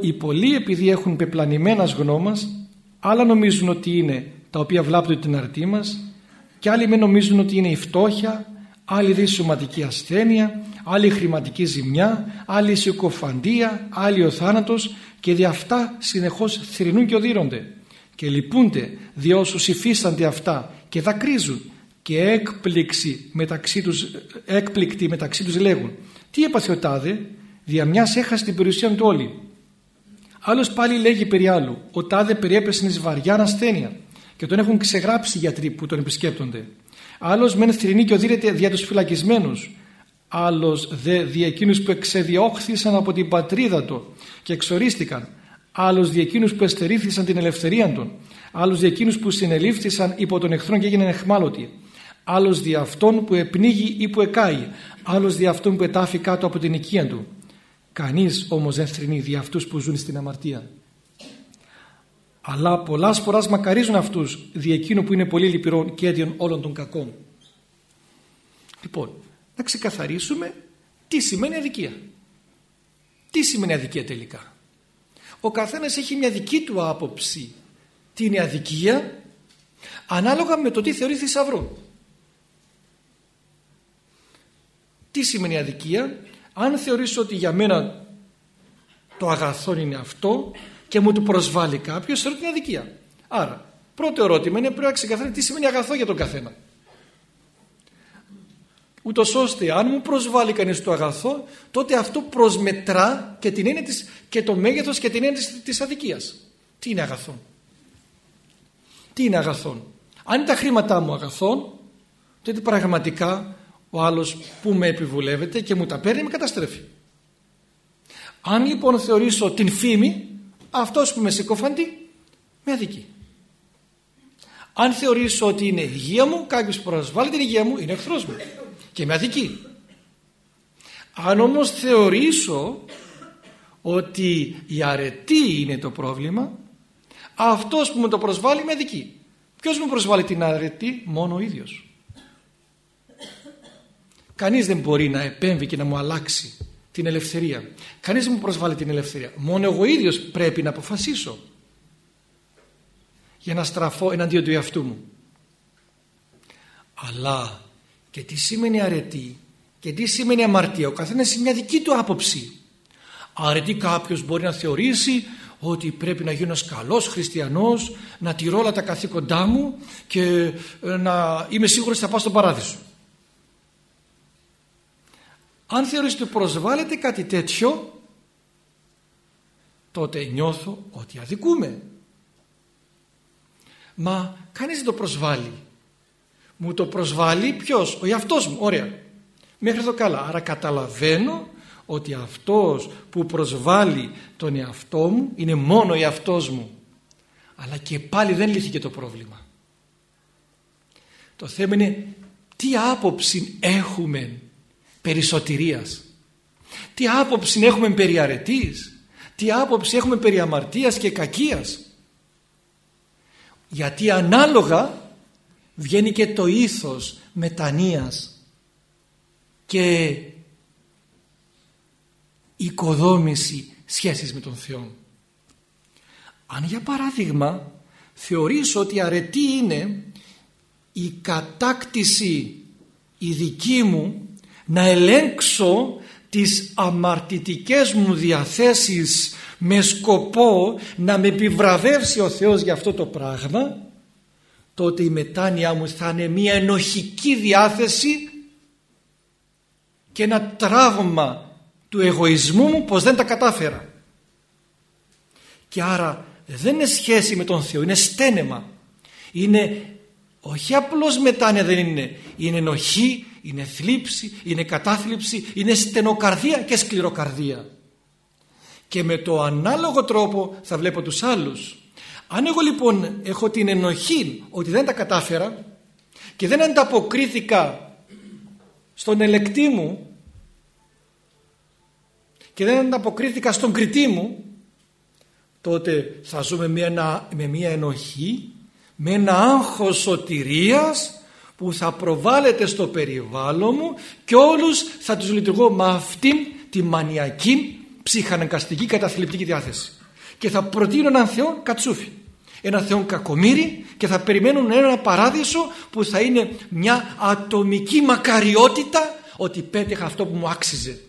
Οι πολλοί επειδή έχουν πεπλανημένας γνώμας άλλα νομίζουν ότι είναι τα οποία βλάπτουν την αρτή μας και άλλοι με νομίζουν ότι είναι η φτώχεια, άλλοι η σωματική ασθένεια, άλλη η χρηματική ζημιά, άλλη η συκοφαντία, άλλη ο θάνατος και δι' αυτά συνεχώς θρηνούν και οδύρονται. Και λυπούνται δι' όσους υφίστανται αυτά και δακρύζουν και έκπληξη μεταξύ τους, έκπληκτοι μεταξύ τους λέγουν. Τι έπαθε ο τάδε, δια μιας έχασε την περιουσία του όλη. Άλλος πάλι λέγει περί άλλου, ο τάδε περιέπεσε εις βαριά ασθένεια και τον έχουν ξεγράψει οι γιατροί που τον επισκέπτονται. Άλλος μεν θρηνεί και οδύρεται δια τους φυλακισμένους. Άλλος δε δια εκείνους που εξεδιώχθησαν από την πατρίδα του και εξορίστηκαν. Άλλος δια εκείνους που εστερήθησαν την ελευθερία των. Άλλος δια εκείνους που συνελήφθησαν υπό τον εχθρό και έγιναν εχμάλωτοι. Άλλος δια αυτόν που επνίγει ή που εκάει. Άλλος δια αυτόν που ετάφει κάτω από την οικία του. Κανείς όμως δεν θρηνεί δια αυτούς που ζουν στην αμαρτία αλλά πολλά φορά μακαρίζουν αυτούς δι' εκείνο που είναι πολύ λυπηρό και έντιον όλων των κακών. Λοιπόν, να ξεκαθαρίσουμε τι σημαίνει αδικία. Τι σημαίνει αδικία τελικά. Ο καθένας έχει μια δική του άποψη τι είναι αδικία ανάλογα με το τι θεωρεί θησαυρό. Τι σημαίνει αδικία αν θεωρήσω ότι για μένα το αγαθό είναι αυτό και μου το προσβάλλει κάποιος, θεωρώ την αδικία. Άρα, πρώτο ερώτημα είναι πρέπει να ξεκαθαρίσει τι σημαίνει αγαθό για τον καθένα. Ούτως ώστε αν μου προσβάλλει κανείς το αγαθό, τότε αυτό προσμετρά και, την έννοια της, και το μέγεθος και την έννοια της, της αδικίας. Τι είναι αγαθό. Τι είναι αγαθό. Αν είναι τα χρήματά μου αγαθό, τότε πραγματικά ο άλλος που με επιβουλεύεται και μου τα παίρνει με καταστρέφει. Αν λοιπόν θεωρήσω την φήμη αυτός που με συκοφαντεί με αδικεί. Αν θεωρήσω ότι είναι υγεία μου, κάποιος που προσβάλλει την υγεία μου είναι εχθρός μου και με αδικεί. Αν όμως θεωρήσω ότι η αρετή είναι το πρόβλημα, αυτός που με το προσβάλλει με αδικεί. Ποιος μου προσβάλλει την αρετή, μόνο ο ίδιος. Κανείς δεν μπορεί να επέμβει και να μου αλλάξει την ελευθερία. Κανείς δεν μου προσβάλλει την ελευθερία. Μόνο εγώ ίδιος πρέπει να αποφασίσω. για να στραφώ εναντίον του εαυτού μου. Αλλά και τι σημαίνει αρετή και τι σημαίνει αμαρτία. Ο καθένας έχει μια δική του άποψη. Αρετή κάποιος μπορεί να θεωρήσει ότι πρέπει να γίνω καλός χριστιανός, να τηρώ όλα τα καθήκοντά μου και ε, να είμαι σίγουρος ότι θα πάω στον παράδεισο. Αν θεωρείς ότι προσβάλλεται κάτι τέτοιο, τότε νιώθω ότι αδικούμε. Μα κανείς δεν το προσβάλλει. Μου το προσβάλλει ποιος, ο εαυτός μου, ωραία. Μέχρι εδώ καλά. Άρα καταλαβαίνω ότι αυτός που προσβάλλει τον εαυτό μου είναι μόνο ο εαυτός μου. Αλλά και πάλι δεν λύθηκε το πρόβλημα. Το θέμα είναι τι άποψη έχουμε περί σωτηρίας. Τι άποψη έχουμε περί αρετής; Τι άποψη έχουμε περί αμαρτίας και κακίας; Γιατί ανάλογα βγαίνει και το ήθος μετανοίας και οικοδόμηση σχέσης με τον Θεό. Αν για παράδειγμα θεωρήσω ότι αρετή είναι η κατάκτηση η δική μου να ελέγξω τις αμαρτητικές μου διαθέσεις με σκοπό να με επιβραβεύσει ο Θεός για αυτό το πράγμα τότε η μετάνοια μου θα είναι μια ενοχική διάθεση και ένα τραύμα του εγωισμού μου πως δεν τα κατάφερα. Και άρα δεν είναι σχέση με τον Θεό, είναι στένεμα. Είναι όχι απλώς μετάνοια δεν είναι, είναι ενοχή, είναι θλίψη, είναι κατάθλιψη, είναι στενοκαρδία και σκληροκαρδία. Και με το ανάλογο τρόπο θα βλέπω τους άλλους. Αν εγώ λοιπόν έχω την ενοχή ότι δεν τα κατάφερα και δεν ανταποκρίθηκα στον ελεκτή μου και δεν ανταποκρίθηκα στον κριτή μου τότε θα ζούμε με μια ενοχή με ένα άγχος σωτηρίας που θα προβάλλεται στο περιβάλλον μου και όλους θα τους λειτουργώ με αυτήν τη μανιακή ψυχαναγκαστική καταθλιπτική διάθεση και θα προτείνω έναν Θεό κατσούφι ένα Θεό κακομύρι και θα περιμένουν ένα παράδεισο που θα είναι μια ατομική μακαριότητα ότι πέτυχα αυτό που μου άξιζε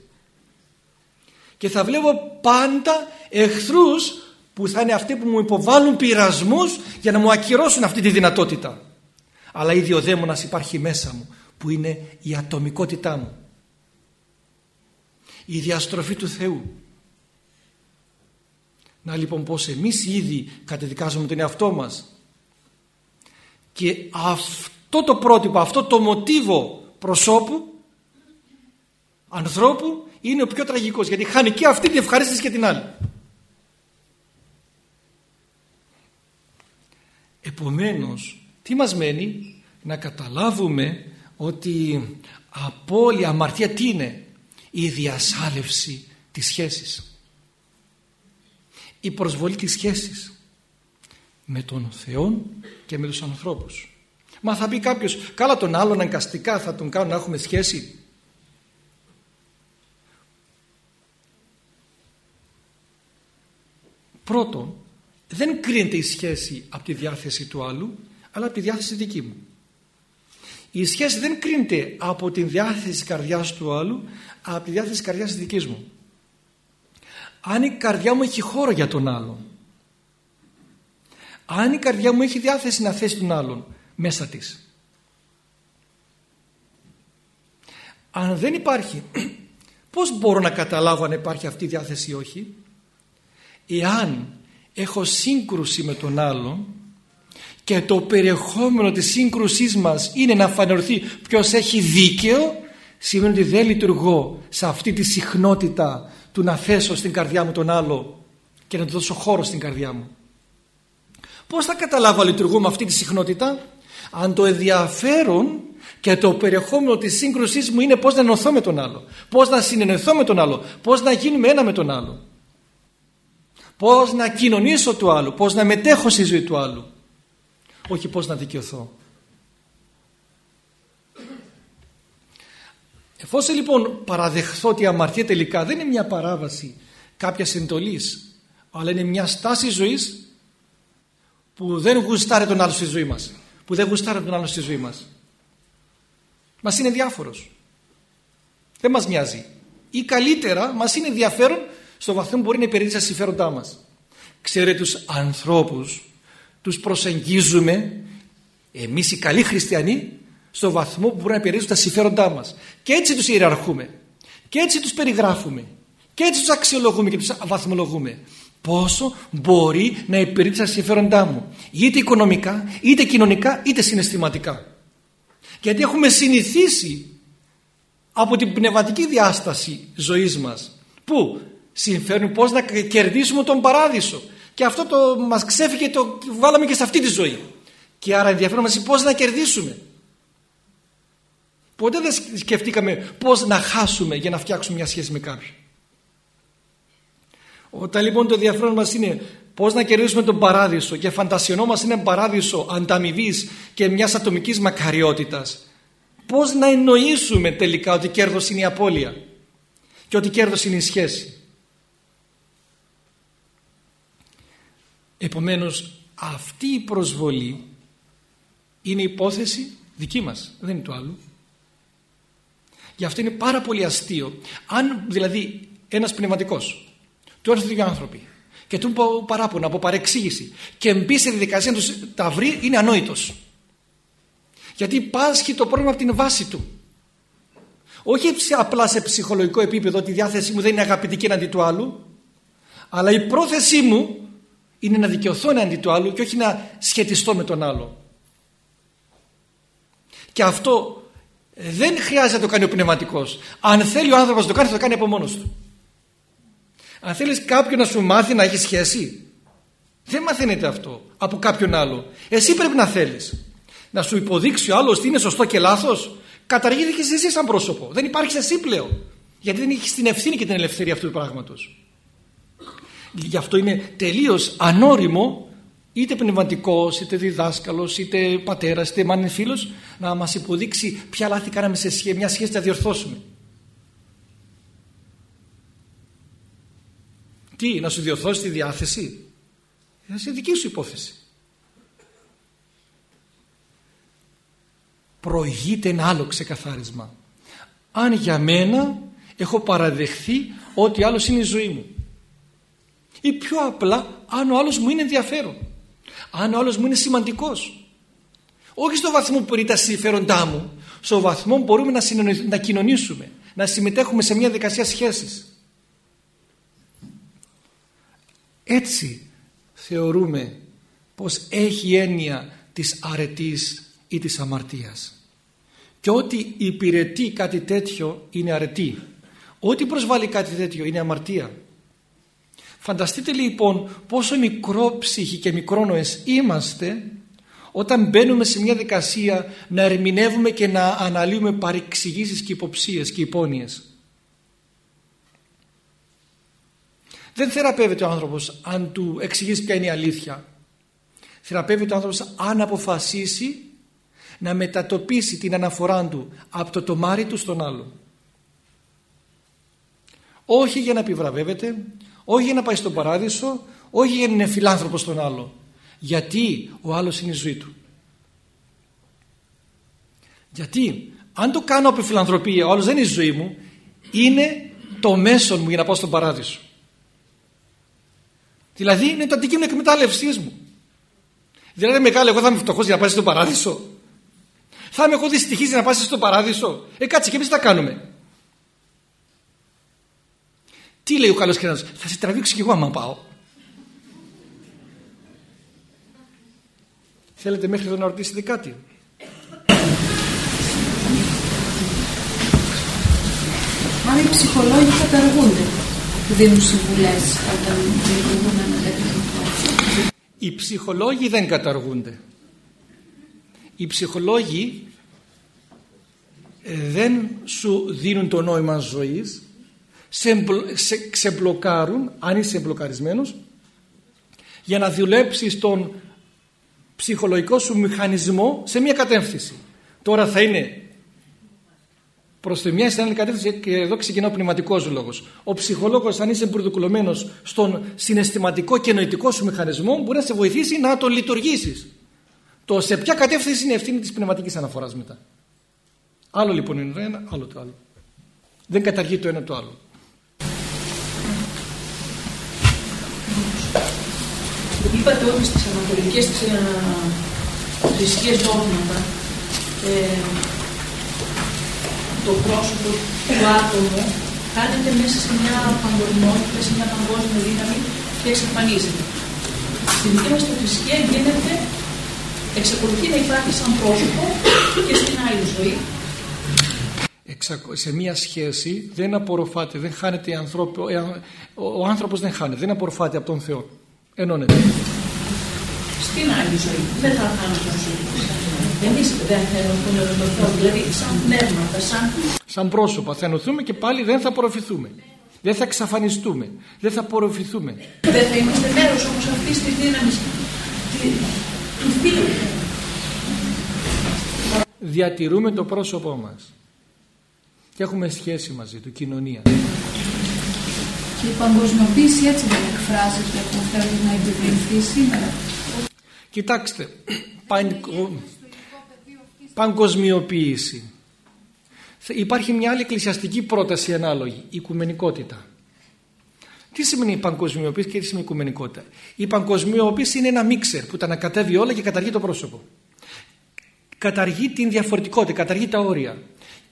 και θα βλέπω πάντα εχθρούς που θα είναι αυτοί που μου υποβάλλουν πειρασμούς για να μου ακυρώσουν αυτή τη δυνατότητα. Αλλά ήδη ο δαίμονας υπάρχει μέσα μου που είναι η ατομικότητά μου. Η διαστροφή του Θεού. Να λοιπόν πως εμείς ήδη κατεδικάζουμε τον εαυτό μας και αυτό το πρότυπο, αυτό το μοτίβο προσώπου ανθρώπου είναι ο πιο τραγικός γιατί χάνει και αυτή την ευχαρίστηση και την άλλη. Επομένως, τι μας μένει; Να καταλάβουμε ότι απώλεια αμαρτία τι είναι; Η διασάλευση της σχέσης. Η προσβολή της σχέσης με τον Θεό και με τους ανθρώπους. Μα θα πει κάποιος καλά τον άλλον αγκαστικά θα τον κάνουν να έχουμε σχέση Πρώτον, δεν κρίνεται η σχέση από τη διάθεση του άλλου, αλλά από τη διάθεση δική μου. Η σχέση δεν κρίνεται από τη διάθεση της καρδιάς του άλλου, αλλά από τη διάθεση της καρδιάς της δικής μου. Αν η καρδιά μου έχει χώρο για τον άλλον, αν η καρδιά μου έχει διάθεση να θέσει τον άλλον μέσα της, αν δεν υπάρχει, πώς μπορώ να καταλάβω αν υπάρχει αυτή η διάθεση ή όχι; Εάν έχω σύγκρουση με τον άλλον και το περιεχόμενο της σύγκρουσής μας είναι να φανερωθεί ποιος έχει δίκαιο σημαίνει ότι δεν λειτουργώ σε αυτή τη συχνότητα του να θέσω στην καρδιά μου τον άλλο και να του δώσω χώρο στην καρδιά μου. Πώς θα καταλάβω αν λειτουργώ με αυτή τη συχνότητα; Αν το ενδιαφέρον και το περιεχόμενο της σύγκρουσής μου είναι πώς να ενωθώ με τον άλλο, πώς να συνεννοηθώ με τον άλλο, πώς να γίνουμε ένα με τον άλλο πώς να κοινωνήσω του άλλου, πώς να μετέχω στη ζωή του άλλου. Όχι πώς να δικαιωθώ. Εφόσον λοιπόν παραδεχθώ ότι η αμαρτία τελικά δεν είναι μια παράβαση κάποια εντολής, αλλά είναι μια στάση ζωής που δεν γουστάρει τον άλλο στη ζωή μας που δεν γουστάρει τον άλλο στη ζωή μας. Μας είναι διάφορος. Δεν μας μοιάζει ή καλύτερα μας είναι ενδιαφέρον στο βαθμό που μπορεί να υπηρετήσει τα συμφέροντά μας. Ξέρετε τους ανθρώπους τους προσεγγίζουμε εμείς οι καλοί χριστιανοί στο βαθμό που μπορούν να υπηρετήσουν τα συμφέροντά μας. Και έτσι τους ιεραρχούμε. Και έτσι τους περιγράφουμε. Και έτσι τους αξιολογούμε και τους βαθμολογούμε. Πόσο μπορεί να υπηρετήσει τα συμφέροντά μου είτε οικονομικά, είτε κοινωνικά, είτε συναισθηματικά. Γιατί έχουμε συνηθίσει από την πνευματική διάσταση ζωής μας που συμφέρουν πώς να κερδίσουμε τον παράδεισο και αυτό το μας ξέφυγε το βάλαμε και σε αυτή τη ζωή. Και άρα ενδιαφέρον μας πώς να κερδίσουμε. Ποτέ δεν σκεφτήκαμε πώς να χάσουμε για να φτιάξουμε μια σχέση με κάποιον. Όταν λοιπόν το ενδιαφέρον μας είναι πώς να κερδίσουμε τον παράδεισο και φαντασιωνόμαστε έναν παράδεισο ανταμοιβής και μιας ατομικής μακαριότητας πώς να εννοήσουμε τελικά ότι κέρδος είναι η απώλεια και ότι κέρδος είναι η σχέση επομένως αυτή η προσβολή είναι υπόθεση δική μας δεν είναι το άλλο γι' αυτό είναι πάρα πολύ αστείο. Αν δηλαδή ένας πνευματικός του έρθουν δύο άνθρωποι και του πω παράπονα από παρεξήγηση και μπει σε διαδικασία να τους τα βρει είναι ανόητος. Γιατί πάσχει το πρόβλημα από την βάση του. Όχι απλά σε ψυχολογικό επίπεδο ότι η διάθεσή μου δεν είναι αγαπητική εναντί του άλλου αλλά η πρόθεσή μου είναι να δικαιωθώ εναντί του άλλου και όχι να σχετιστώ με τον άλλο. Και αυτό δεν χρειάζεται να το κάνει ο πνευματικός. Αν θέλει ο άνθρωπος να το κάνει θα το κάνει από μόνος του. Αν θέλεις κάποιον να σου μάθει να έχει σχέση δεν μαθαίνεται αυτό από κάποιον άλλο. Εσύ πρέπει να θέλεις. Να σου υποδείξει ο άλλος τι είναι σωστό και λάθος. Καταργήθηκες εσύ σαν πρόσωπο. Δεν υπάρχει εσύ πλέον. Γιατί δεν έχεις την ευθύνη και την ελευθερία αυτού του πράγματος γι' αυτό είναι τελείως ανώριμο είτε πνευματικός, είτε διδάσκαλος, είτε πατέρας, είτε μάνιν φίλος να μας υποδείξει ποια λάθη κάναμε σε μια σχέση να διορθώσουμε τι, να σου διορθώσει τη διάθεση; Είναι δική σου υπόθεση προηγείται ένα άλλο ξεκαθάρισμα. Αν για μένα έχω παραδεχθεί ότι άλλος είναι η ζωή μου. Ή πιο απλά αν ο άλλος μου είναι ενδιαφέρον. Αν ο άλλος μου είναι σημαντικός. Όχι στο βαθμό που είναι τα συμφέροντά μου. Στο βαθμό που μπορούμε να, να κοινωνήσουμε. Να συμμετέχουμε σε μια δικασία σχέσης. Έτσι θεωρούμε πως έχει έννοια της αρετής ή της αμαρτίας. Και ό,τι υπηρετεί κάτι τέτοιο είναι αρετή. Ό,τι προσβάλλει κάτι τέτοιο είναι αμαρτία. Φανταστείτε λοιπόν πόσο μικρό ψυχή και μικρόνοες είμαστε όταν μπαίνουμε σε μια δικασία να ερμηνεύουμε και να αναλύουμε παρεξηγήσεις και υποψίες και υπόνοιες. Δεν θεραπεύεται ο άνθρωπος αν του εξηγήσει ποια είναι η αλήθεια. Θεραπεύεται ο άνθρωπος αν αποφασίσει να μετατοπίσει την αναφορά του από το τομάρι του στον άλλο. Όχι για να επιβραβεύεται, όχι για να πάει στον παράδεισο, όχι για να είναι φιλάνθρωπος στον άλλο. Γιατί ο άλλος είναι η ζωή του. Γιατί αν το κάνω από φιλανθρωπία, ο άλλος δεν είναι η ζωή μου, είναι το μέσον μου για να πάω στον παράδεισο. Δηλαδή είναι το αντικείμενο εκμετάλλευσής μου. Δηλαδή μεγάλο εγώ θα είμαι φτωχός για να πάει στον παράδεισο. Θα είμαι εγώ δυστυχής για να πάει στον παράδεισο. Ε κάτσε και εμείς τα κάνουμε; Τι λέει ο καλός κοινωνός. Θα σε τραβήξω κι εγώ άμα πάω. Θέλετε μέχρι εδώ να ρωτήσετε κάτι; Αν οι ψυχολόγοι καταργούνται που δίνουν συμβουλές όταν λειτουργούν ένα Οι ψυχολόγοι δεν καταργούνται. Οι ψυχολόγοι ε, δεν σου δίνουν το νόημα ζωής σε, σε ξεμπλοκάρουν αν είσαι μπλοκαρισμένος για να δουλέψεις τον ψυχολογικό σου μηχανισμό σε μια κατεύθυνση τώρα θα είναι προς τη μια στην άλλη κατεύθυνση και εδώ ξεκινά ο πνευματικός λόγος. Ο ψυχολόγος, αν είσαι μπουρδουκλωμένο στον συναισθηματικό και νοητικό σου μηχανισμό, μπορεί να σε βοηθήσει να το λειτουργήσεις. Το σε ποια κατεύθυνση είναι ευθύνη της πνευματικής αναφοράς μετά. Άλλο λοιπόν είναι το ένα, άλλο το άλλο. Δεν καταργεί το ένα το άλλο. Είπατε ότι στις ανατολικές θρησκείες δόγματα ε, το πρόσωπο του άτομου χάνεται μέσα σε μια παγκοσμιότητα, σε μια παγκόσμια δύναμη και εξαφανίζεται. Στη δική μας θρησκεία γίνεται, εξακολουθεί να υπάρχει σαν πρόσωπο και στην άλλη ζωή. Σε μια σχέση δεν απορροφάται, δεν χάνεται ανθρώπο, ε, ο άνθρωπος δεν χάνεται, δεν απορροφάται από τον Θεό. Ενώνεται. Στην άλλη ζωή δεν θα χάνεται τον Εμείς δεν θα ενωθούμε με τον Θεό, δηλαδή σαν πνεύματα, σαν... Σαν πρόσωπα θα ενωθούμε και πάλι δεν θα απορροφηθούμε. Δεν θα εξαφανιστούμε. Δεν θα απορροφηθούμε. Δεν θα είμαστε μέρος όμως αυτής της δύναμης του Θεού. Διατηρούμε το πρόσωπό μας. Και έχουμε σχέση μαζί του, κοινωνία. Και η παγκοσμιοποίηση έτσι δεν εκφράζεται που θέλει να επιβληθεί σήμερα. Κοιτάξτε, παγκοσμιοποίηση. Υπάρχει μια άλλη εκκλησιαστική πρόταση ανάλογη, η οικουμενικότητα. Τι σημαίνει η παγκοσμιοποίηση και τι σημαίνει η οικουμενικότητα; Η παγκοσμιοποίηση είναι ένα μίξερ που τα ανακατεύει όλα και καταργεί το πρόσωπο. Καταργεί την διαφορετικότητα, καταργεί τα όρια.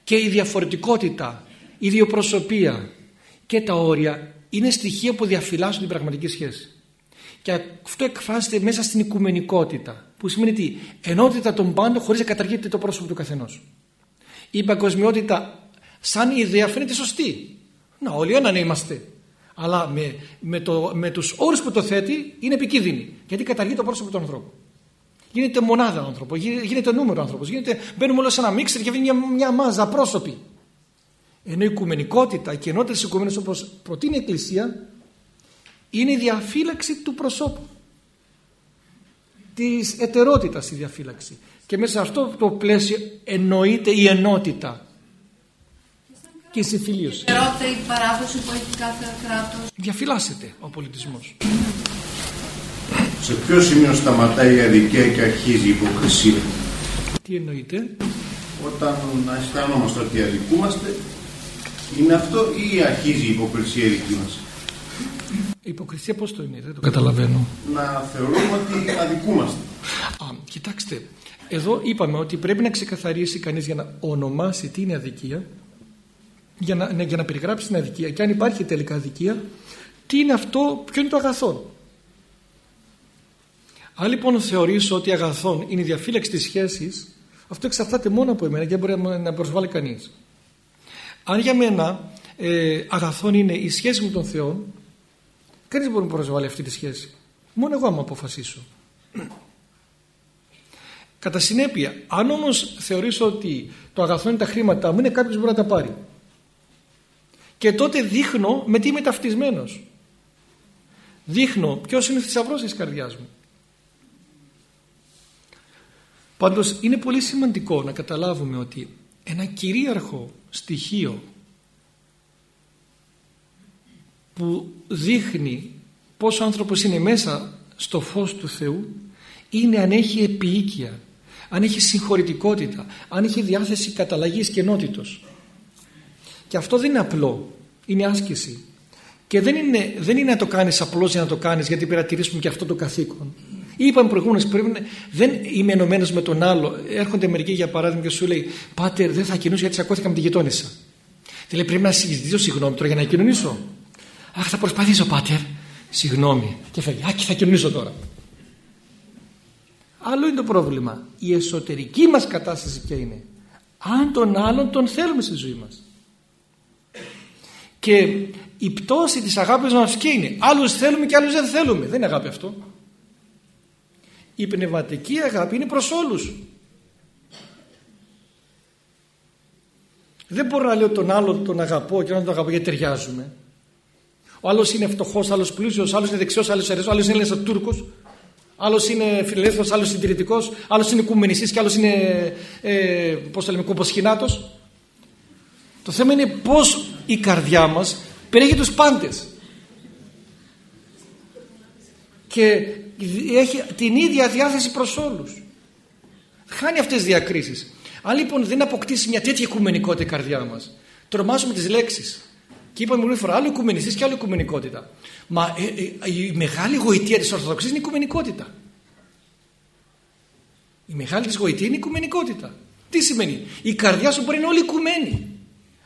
Και η διαφορετικότητα, η ιδιοπροσωπία και τα όρια είναι στοιχεία που διαφυλάσσουν την πραγματική σχέση. Και αυτό εκφράζεται μέσα στην οικουμενικότητα. Που σημαίνει τι, ενότητα των πάντων χωρίς να καταργείται το πρόσωπο του καθενός. Η παγκοσμιότητα, σαν ιδέα, φαίνεται σωστή. Να, όλοι έναν είμαστε. Αλλά με, με, το, με τους όρους που το θέτει είναι επικίνδυνη. Γιατί καταργεί το πρόσωπο του ανθρώπου. Γίνεται μονάδα άνθρωπος, γίνεται νούμερο άνθρωπος. Μπαίνουμε όλα σε ένα μίξερ και βγαίνει μια, μια μάζα πρόσωποι. Ενώ η οικουμενικότητα και η ενότητα της οικουμενίας όπως προτείνει η Εκκλησία είναι η διαφύλαξη του προσώπου. Της ετερότητας η διαφύλαξη. Και μέσα σε αυτό το πλαίσιο εννοείται η ενότητα και η συμφιλίωση. Ερώτα η παράδοση που έχει κάθε κράτος. Διαφυλάσσεται ο πολιτισμός. Σε ποιο σημείο σταματάει η αδικία και αρχίζει η υποκρισία; Τι εννοείται; Όταν αισθάνομαστε ότι αδικούμαστε, είναι αυτό ή αρχίζει η υποκρισία δική μας; Η υποκρισία πώς το είναι, δεν το καταλαβαίνω. Να θεωρούμε ότι αδικούμαστε. Α, κοιτάξτε, εδώ είπαμε ότι πρέπει να ξεκαθαρίσει κανείς για να ονομάσει τι είναι αδικία, για να, ναι, για να περιγράψει την αδικία και αν υπάρχει τελικά αδικία, τι είναι αυτό, ποιο είναι το αγαθό. Αν λοιπόν θεωρήσω ότι αγαθόν είναι η διαφύλαξη της σχέσης, αυτό εξαρτάται μόνο από εμένα και δεν μπορεί να προσβάλλει κανείς. Αν για μένα ε, αγαθόν είναι η σχέση με τον Θεό, κανείς δεν μπορεί να προσβάλλει αυτή τη σχέση. Μόνο εγώ άμα αποφασίσω. Κατά συνέπεια, αν όμως θεωρήσω ότι το αγαθό είναι τα χρήματα μου, είναι κάποιος που μπορεί να τα πάρει. Και τότε δείχνω με τι είμαι ταυτισμένος. Δείχνω ποιος είναι ο θησαυρός της καρδιάς μου. Πάντως είναι πολύ σημαντικό να καταλάβουμε ότι ένα κυρίαρχο στοιχείο που δείχνει πως ο άνθρωπος είναι μέσα στο φως του Θεού είναι αν έχει επίοικια, αν έχει συγχωρητικότητα, αν έχει διάθεση καταλλαγής και ενότητος. Και αυτό δεν είναι απλό, είναι άσκηση. Και δεν είναι, δεν είναι να το κάνεις απλώς για να το κάνεις γιατί παρατηρήσουμε και αυτό το καθήκον. Είπαμε προηγούμενο πρέπει δεν είμαι ενωμένος με τον άλλο. Έρχονται μερικοί για παράδειγμα και σου λέει Πάτερ, δεν θα κοινωνήσω γιατί τσακώθηκα με τη γειτόνισσα. Τι λέει Πρέπει να συζητήσω συγγνώμη τώρα για να κοινωνήσω. Αχ, θα προσπαθήσω, Πάτερ. Συγγνώμη. Και φεύγει. Αχ, θα κοινωνήσω τώρα. Άλλο είναι το πρόβλημα. Η εσωτερική μας κατάσταση ποια είναι. Αν τον άλλον τον θέλουμε στη ζωή μας. Και η πτώση της αγάπης μας ποια είναι. Άλλους θέλουμε και άλλους δεν θέλουμε. Δεν είναι αγάπη αυτό. Η πνευματική αγάπη είναι προς όλους. Δεν μπορώ να λέω τον άλλον τον αγαπώ και να τον αγαπώ γιατί ταιριάζουμε. Ο άλλος είναι φτωχός, άλλος πλούσιος, άλλος είναι δεξιός, άλλος αριστερός, άλλος είναι Έλληνα Τούρκος, άλλος είναι φιλελεύθερος, άλλος συντηρητικός, άλλος είναι κουμενιστή και άλλος είναι, ε, πώς το λέμε, κομποσχηνάτο. Το θέμα είναι πώς η καρδιά μας περιέχει τους πάντες. Και έχει την ίδια διάθεση προς όλους. Χάνει αυτές τις διακρίσεις. Αν λοιπόν δεν αποκτήσει μια τέτοια οικουμενικότητα η καρδιά μας, τρομάζουμε τις λέξεις. Και είπαμε μια φορά άλλο οικουμενιστής και άλλο οικουμενικότητα. Μα ε, ε, η μεγάλη γοητεία της Ορθοδοξής είναι η οικουμενικότητα. Η μεγάλη της γοητεία είναι η οικουμενικότητα. Τι σημαίνει, η καρδιά σου μπορεί να είναι όλη οικουμένη.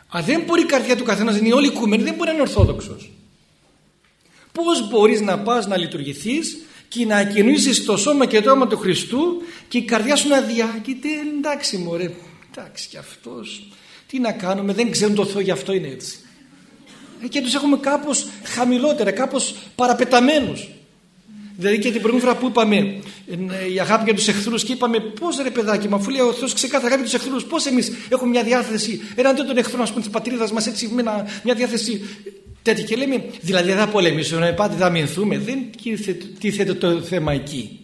Αν δεν μπορεί η καρδιά του καθένας να είναι όλη οικουμένη, δεν μπορεί να είναι Ορθόδοξος. Πώς μπορείς να πας να λειτουργηθείς και να κινήσεις το σώμα και το αίμα του Χριστού και η καρδιά σου να διάγεται εντάξει μωρέ εντάξει και αυτός. Τι να κάνουμε δεν ξέρουν το Θεό γι' αυτό είναι έτσι. Ε, και τους έχουμε κάπως χαμηλότερα κάπως παραπεταμένους. Δηλαδή και την προηγούμενη φορά που είπαμε ε, η αγάπη για τους εχθρούς και είπαμε πώς ρε παιδάκι μα αφού λέει ο Θεός ξεκάθαρα αγάπη για τους εχθρούς πώς εμείς έχουμε μια διάθεση εναντίον των εχθρών ας πούμε της πατρίδας μας έτσι με μια διάθεση τέτοια και λέμε δηλαδή δεν θα πολεμήσουμε πάτε θα αμυνθούμε δεν τίθεται το θέμα εκεί.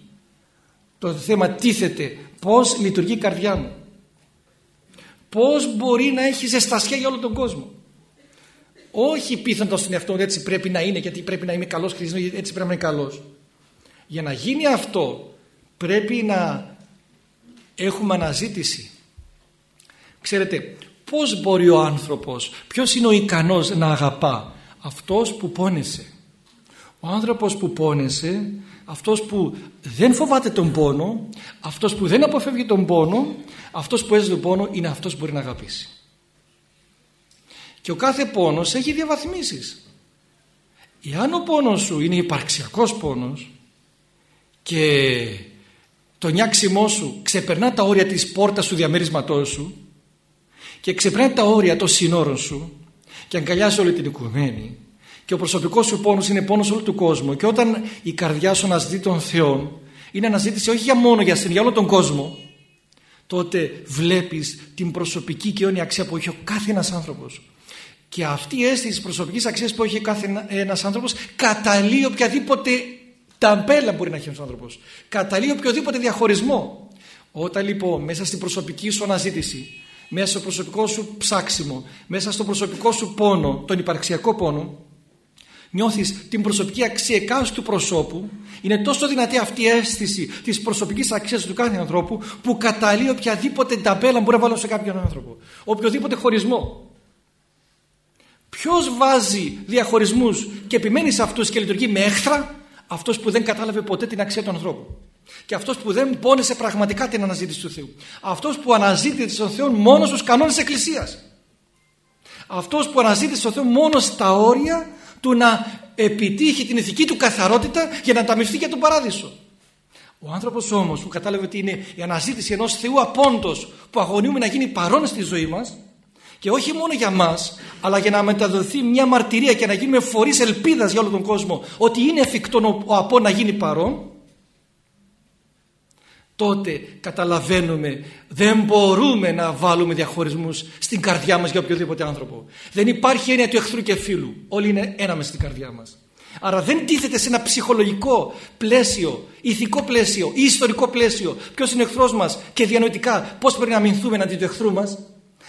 Το θέμα τίθεται πως λειτουργεί η καρδιά μου. Πως μπορεί να έχει ζεστασιά για όλο τον κόσμο. Όχι πείθοντας στον εαυτό μου έτσι πρέπει να είναι γιατί πρέπει να είμαι καλός γιατί έτσι πρέπει να είναι καλός για να γίνει αυτό πρέπει να έχουμε αναζήτηση. Ξέρετε πως μπορεί ο άνθρωπος ποιος είναι ο ικανός να αγαπά; Αυτός που πόνεσε. Ο άνθρωπος που πόνεσε αυτός που δεν φοβάται τον πόνο αυτός που δεν αποφεύγει τον πόνο αυτός που έζησε τον πόνο είναι αυτός που μπορεί να αγαπήσει. Και ο κάθε πόνος έχει διαβαθμίσεις. Εάν ο πόνος σου είναι υπαρξιακός πόνος και το νιάξιμό σου ξεπερνά τα όρια της πόρτας του διαμέρισματός σου και ξεπερνά τα όρια των συνόρων σου και αγκαλιάζει όλη την οικουμένη και ο προσωπικός σου πόνος είναι πόνος όλου του κόσμου και όταν η καρδιά σου αναζητεί τον Θεό είναι αναζήτηση όχι για μόνο για σένα, για όλο τον κόσμο τότε βλέπεις την προσωπική και αιώνια αξία που έχει ο κάθε ένας άνθρωπος. Και αυτή η αίσθηση της προσωπικής αξίας που έχει κάθε ένας άνθρωπος καταλύει οποιαδήποτε ταμπέλα μπορεί να έχει ένας άνθρωπος. Καταλύει οποιοδήποτε διαχωρισμό. Όταν λοιπόν μέσα στην προσωπική σου αναζήτηση μέσα στο προσωπικό σου ψάξιμο, μέσα στο προσωπικό σου πόνο, τον υπαρξιακό πόνο, νιώθεις την προσωπική αξία εκάστου του προσώπου, είναι τόσο δυνατή αυτή η αίσθηση της προσωπικής αξίας του κάθε ανθρώπου που καταλύει οποιαδήποτε ταμπέλα μπορεί να βάλω σε κάποιον άνθρωπο. Οποιοδήποτε χωρισμό. Ποιος βάζει διαχωρισμούς και επιμένει σε αυτούς και λειτουργεί με έχθρα, αυτός που δεν κατάλαβε ποτέ την αξία του ανθρώπου. Και αυτός που δεν πόνεσε πραγματικά την αναζήτηση του Θεού. Αυτός που αναζήτησε τον Θεό μόνος στους κανόνες της Εκκλησίας. Αυτός που αναζήτησε τον Θεό μόνος στα όρια του να επιτύχει την ηθική του καθαρότητα για να ανταμυφθεί για τον παράδεισο. Ο άνθρωπος όμως που κατάλαβε ότι είναι η αναζήτηση ενός Θεού απόντος που αγωνιούμε να γίνει παρόν στη ζωή μας και όχι μόνο για μας αλλά για να μεταδοθεί μια μαρτυρία και να γίνουμε φορείς ελπίδας για όλο τον κόσμο ότι είναι εφικτό ο απόν να γίνει παρόν τότε καταλαβαίνουμε δεν μπορούμε να βάλουμε διαχωρισμούς στην καρδιά μας για οποιοδήποτε άνθρωπο. Δεν υπάρχει έννοια του εχθρού και φίλου. Όλοι είναι ένα μες στην καρδιά μας. Άρα δεν τίθεται σε ένα ψυχολογικό πλαίσιο, ηθικό πλαίσιο ή ιστορικό πλαίσιο ποιος είναι ο εχθρός μας και διανοητικά πώς πρέπει να αμυνθούμε αντί του εχθρού μας.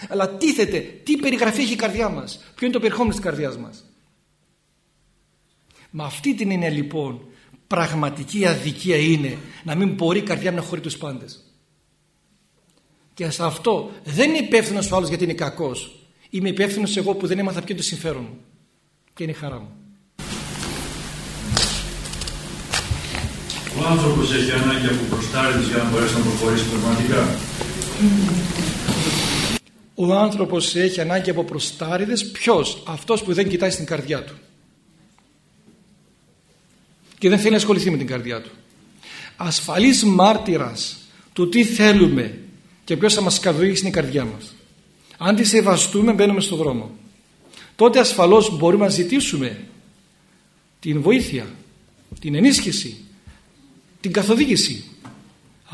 Αλλά τίθεται τι περιγραφή έχει η καρδιά μας, ποιο είναι το περιεχόμενο της καρδιάς μας. Με αυτή την έννοια λοιπόν πραγματική αδικία είναι να μην μπορεί η καρδιά να χωρεί τους πάντες. Και σε αυτό δεν είναι υπεύθυνος ο άλλος γιατί είναι κακός. Είμαι υπεύθυνος εγώ που δεν έμαθα ποιο είναι το συμφέρον μου. Και είναι η χαρά μου. Ο άνθρωπος έχει ανάγκη από προστάριδες για να μπορέσει να προχωρήσει πραγματικά. Ο άνθρωπος έχει ανάγκη από προστάριδες ποιος, αυτός που δεν κοιτάει στην καρδιά του και δεν θέλει να ασχοληθεί με την καρδιά του. Ασφαλής μάρτυρας του τι θέλουμε και ποιος θα μας καθοδηγήσει είναι η καρδιά μας. Αν τη σεβαστούμε μπαίνουμε στον δρόμο. Τότε ασφαλώς μπορούμε να ζητήσουμε την βοήθεια, την ενίσχυση, την καθοδήγηση.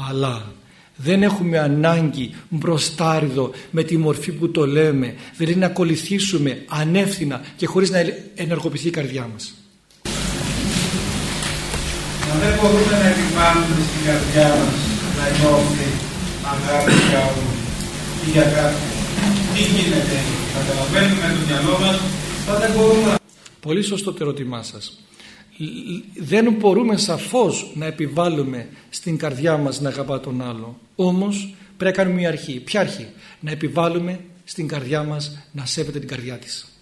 Αλλά δεν έχουμε ανάγκη μπροστάριδο με τη μορφή που το λέμε, δηλαδή να ακολουθήσουμε ανεύθυνα και χωρίς να ενεργοποιηθεί η καρδιά μας να δεν μπορούμε να επιβάλλουμε στην καρδιά μας να νιώθει αγάπη για όλους ή για κάτι. Τι γίνεται καταλαβαίνουμε με το μυαλό μας, πάντα μπορούμε Πολύ σωστό το ερώτημά σας. Δεν μπορούμε σαφώς να επιβάλλουμε στην καρδιά μας να αγαπά τον άλλο. Όμως πρέπει να κάνουμε μια αρχή. Ποια αρχή; Να επιβάλλουμε στην καρδιά μας να σέβεται την καρδιά της.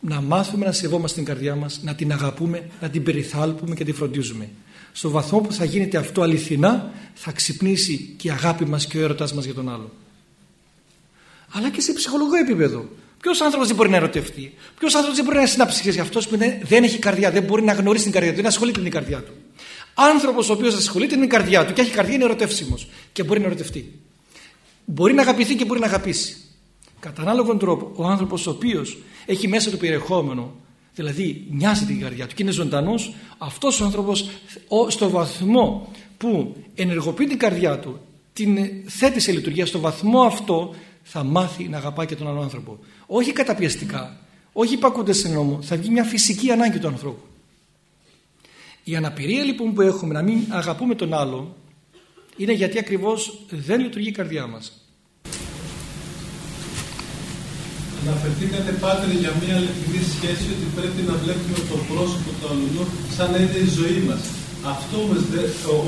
Να μάθουμε να σεβόμαστε την καρδιά μας, να την αγαπούμε, να την περιθάλπουμε και να την φροντίζουμε. Στο βαθμό που θα γίνεται αυτό αληθινά θα ξυπνήσει και η αγάπη μας και ο έρωτας μας για τον άλλο. Αλλά και σε ψυχολογικό επίπεδο. Ποιος άνθρωπος δεν μπορεί να ερωτευτεί, Ποιος άνθρωπος δεν μπορεί να συνάψει σχέση, αυτός που δεν έχει καρδιά, δεν μπορεί να γνωρίσει την καρδιά του, δεν ασχολείται με την καρδιά του. Άνθρωπος ο οποίος ασχολείται με την καρδιά του και έχει καρδιά είναι ερωτεύσιμος και μπορεί να ερωτευτεί. Μπορεί να αγαπηθεί και μπορεί να αγαπήσει. Κατά ανάλογον τρόπο, ο άνθρωπος ο οποίος έχει μέσα του περιεχόμενο, δηλαδή νοιάζει την καρδιά του και είναι ζωντανός, αυτός ο άνθρωπος στο βαθμό που ενεργοποιεί την καρδιά του, την θέτει σε λειτουργία, στο βαθμό αυτό θα μάθει να αγαπάει και τον άλλο άνθρωπο. Όχι καταπιεστικά, όχι υπακούνται σε νόμο, θα βγει μια φυσική ανάγκη του ανθρώπου. Η αναπηρία λοιπόν που έχουμε να μην αγαπούμε τον άλλο είναι γιατί ακριβώς δεν λειτουργεί η καρδιά μας. Αναφερθήκατε πάτερ για μια αληθινή σχέση ότι πρέπει να βλέπουμε το πρόσωπο του αλλού σαν να είναι η ζωή μας αυτό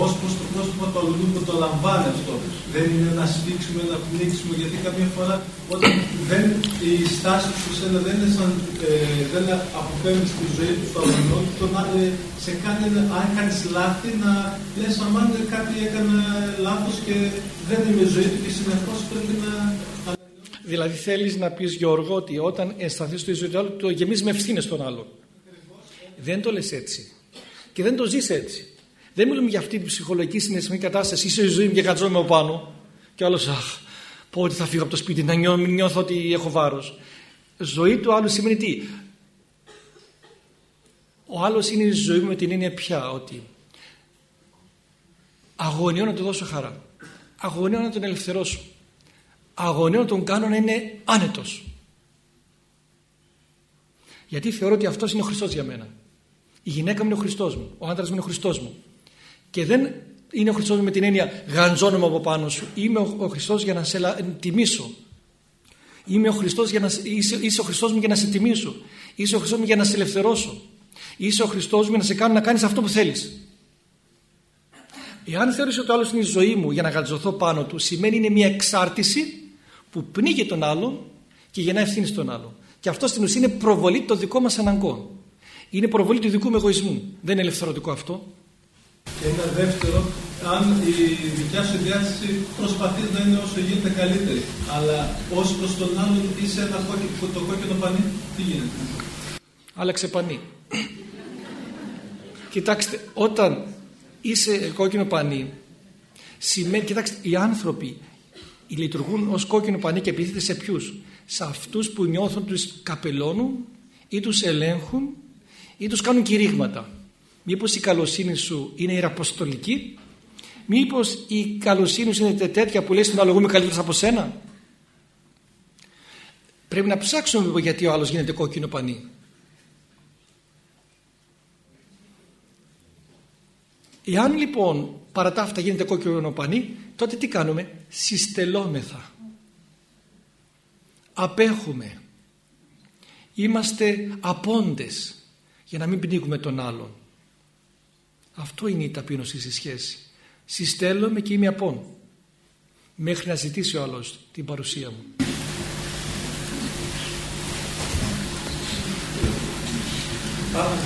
ως προς το πρόσωπο του αλλού το λαμβάνει αυτό. Δεν είναι να σφίξουμε, να πνίξουμε, γιατί καμιά φορά όταν δεν, η στάση του σένα δεν είναι σαν, ε, δεν αποφεύγει στη ζωή του το αλλού, το να ε, σε κάνει, αν κάνει λάθη, να λες αμάν κάτι έκανα λάθος και δεν είναι η ζωή του και συνεχώς πρέπει να. Δηλαδή θέλεις να πεις Γιώργο ότι όταν αισθανθείς το ζωή του άλλου το γεμίζεις με ευθύνες στον άλλο. Δεν το λες έτσι. Και δεν το ζεις έτσι. Δεν μιλούμε για αυτή την ψυχολογική συναισθηματική κατάσταση. Είσαι η ζωή μου και κατζόμαι από πάνω. Και άλλος, αχ, πω ότι θα φύγω από το σπίτι, να νιώ, νιώθω ότι έχω βάρος. Ζωή του άλλου σημαίνει τι; Ο άλλος είναι η ζωή μου με την έννοια πια ότι αγωνιώ να του δώσω χαρά. Αγωνιώ να τον ελευθερώσω. Αγωνιώ να τον κάνω να είναι άνετος. Γιατί θεωρώ ότι αυτός είναι ο Χριστός για μένα. Η γυναίκα μου είναι ο Χριστός μου. Ο άντρας μου είναι ο Χριστός μου. Και δεν είναι ο Χριστός μου με την έννοια γαντζώνομαι από πάνω σου. Είμαι ο, ο Χριστός για να σε τιμήσω. Είμαι ο Χριστός για να, είσαι, είσαι ο Χριστός μου για να σε τιμήσω. Είσαι ο Χριστός μου για να σε ελευθερώσω. Είσαι ο Χριστός μου για να σε κάνω να κάνεις αυτό που θέλεις. Εάν θεωρείς ότι ο άλλος είναι η ζωή μου για να γαντζωθώ πάνω του, σημαίνει είναι μια εξάρτηση που πνίγει τον άλλον και γεννά ευθύνη στον άλλο. Και αυτό στην ουσία είναι προβολή των δικών μας αναγκών. Είναι προβολή του δικού μου εγωισμού. Δεν είναι ελευθερωτικό αυτό. Και ένα δεύτερο, αν η δικιά σου διάθεση προσπαθεί να είναι όσο γίνεται καλύτερη, αλλά ως προς τον άλλον είσαι ένα κόκκινο, το κόκκινο πανί, τι γίνεται; Άλλαξε πανί. Κοιτάξτε, όταν είσαι κόκκινο πανί, σημαίνει, κοιτάξτε, οι άνθρωποι λειτουργούν ως κόκκινο πανί και επιδίδεται σε ποιους; Σε αυτούς που νιώθουν τους καπελώνουν ή τους ελέγχουν ή τους κάνουν κηρύγματα. Μήπως η καλοσύνη σου είναι ιεραποστολική; Μήπως η καλοσύνη σου είναι τέτοια που λέει στον άλλο εγώ είμαι καλύτερος από σένα. Πρέπει να ψάξουμε γιατί ο άλλος γίνεται κόκκινο πανί. Εάν λοιπόν παρά τα αυτά γίνεται κόκκινο πανί τότε τι κάνουμε; Συστελόμεθα. Απέχουμε. Είμαστε απόντες για να μην πνίγουμε τον άλλον. Αυτό είναι η ταπείνωση στη σχέση. Συστέλλομαι και είμαι απόν μέχρι να ζητήσει ο άλλος την παρουσία μου.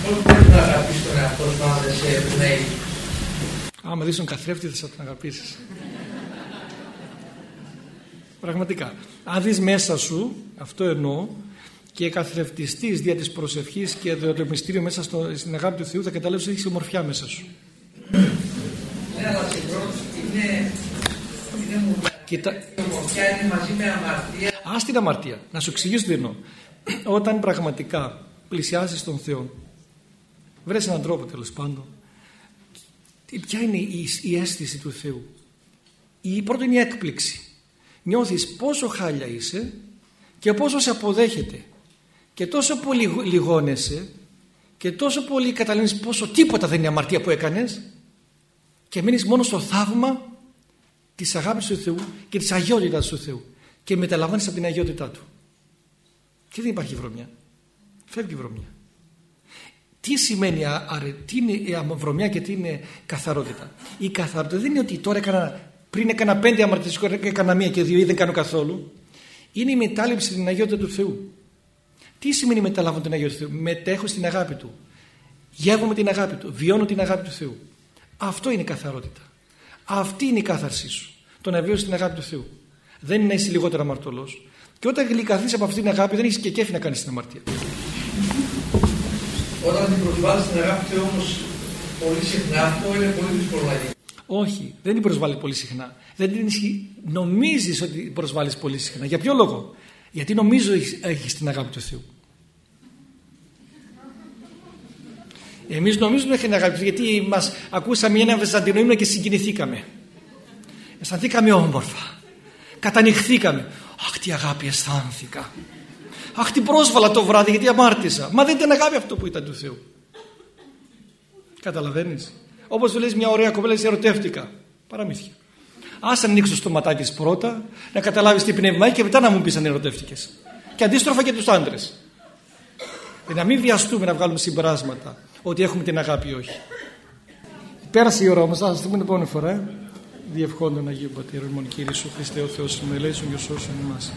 Πώς πρέπει να αγαπήσεις τον εαυτό σου αν δεν σε εμπνέει. Άμα δεις τον καθρέφτη θα τον αγαπήσεις. Πραγματικά. Αν δεις μέσα σου, αυτό εννοώ, και καθρεφτιστής δια της προσευχής και το μυστήριο μέσα στο, στην αγάπη του Θεού θα καταλάβεις ότι έχεις ομορφιά μέσα σου. Ναι, αλλά είναι, είναι Κοίτα... Η ομορφιά είναι μαζί με αμαρτία. Ας την αμαρτία. Να σου εξηγήσω τι εννοώ. Όταν πραγματικά πλησιάζεις τον Θεό, βρες έναν τρόπο τέλος πάντων, ποια είναι η, η αίσθηση του Θεού; Η πρώτη είναι η έκπληξη. Νιώθεις πόσο χάλια είσαι και πόσο σε αποδέχεται και τόσο πολύ λιγώνεσαι και τόσο πολύ καταλαβαίνεις πόσο τίποτα δεν είναι αμαρτία που έκανες και μείνεις μόνο στο θαύμα της αγάπης του Θεού και της αγιότητας του Θεού και μεταλαμβάνεις από την αγιότητά Του. Και δεν υπάρχει βρωμιά. Φεύγει η βρωμιά. Τι σημαίνει αρε, τι είναι βρωμιά και τι είναι καθαρότητα. Η καθαρότητα δεν είναι ότι τώρα έκανα, πριν έκανα πέντε αμαρτίες και έκανα μία και δύο ή δεν κάνω καθόλου. Είναι η μετάληψη στην Αγιότητα του Θεού. Τι σημαίνει μεταλάβω την Αγιότητα του Θεού; Μετέχω στην αγάπη Του. Γεύομαι την αγάπη Του. Βιώνω την αγάπη του Θεού. Αυτό είναι η καθαρότητα. Αυτή είναι η κάθαρσή σου. Το να βιώσεις την αγάπη του Θεού. Δεν είναι να είσαι λιγότερο αμαρτωλός. Και όταν γλυκαθείς από αυτή την αγάπη, δεν έχεις και κέφι να κάνεις την αμαρτία. Όταν την προσβάλλει την αγάπη του Θεού όμως πολύ συχνά, αυτό είναι πολύ δύσκολο να γίνει. Όχι, δεν την προσβάλλει πολύ συχνά. Δεν την νομίζεις ότι προσβάλλεις πολύ συχνά. Για ποιο λόγο, Γιατί νομίζω έχεις την αγάπη του Θεού. Εμείς νομίζουμε έχει την αγάπη του γιατί μας ακούσαμε ένα Βεζαντινό και συγκινηθήκαμε. Αισθανθήκαμε όμορφα. Κατανυχθήκαμε. Αχ τι αγάπη αισθάνθηκα. Αχ την πρόσβαλα το βράδυ γιατί αμάρτησα. Μα δεν ήταν αγάπη αυτό που ήταν του Θεού. Καταλαβαίνεις; Όπως σου λες μια ωραία κοπέλα σε ερωτεύτηκα. Παραμύθια. Ας ανοίξω το ματάκι πρώτα, να καταλάβεις τι πνεύμα έχει και μετά να μου πεις αν ερωτεύτηκες. Και αντίστροφα και τους άντρες. Και να μην βιαστούμε να βγάλουμε συμπεράσματα ότι έχουμε την αγάπη ή όχι. Πέρασε η ώρα όμως, θα σας το πούμε την επόμενη φορά. Διευχόντων Αγίου Πατήρων, Μον Κύριε Σου Χριστέ ο Θεός, ημελέησον και σώσον εμάς.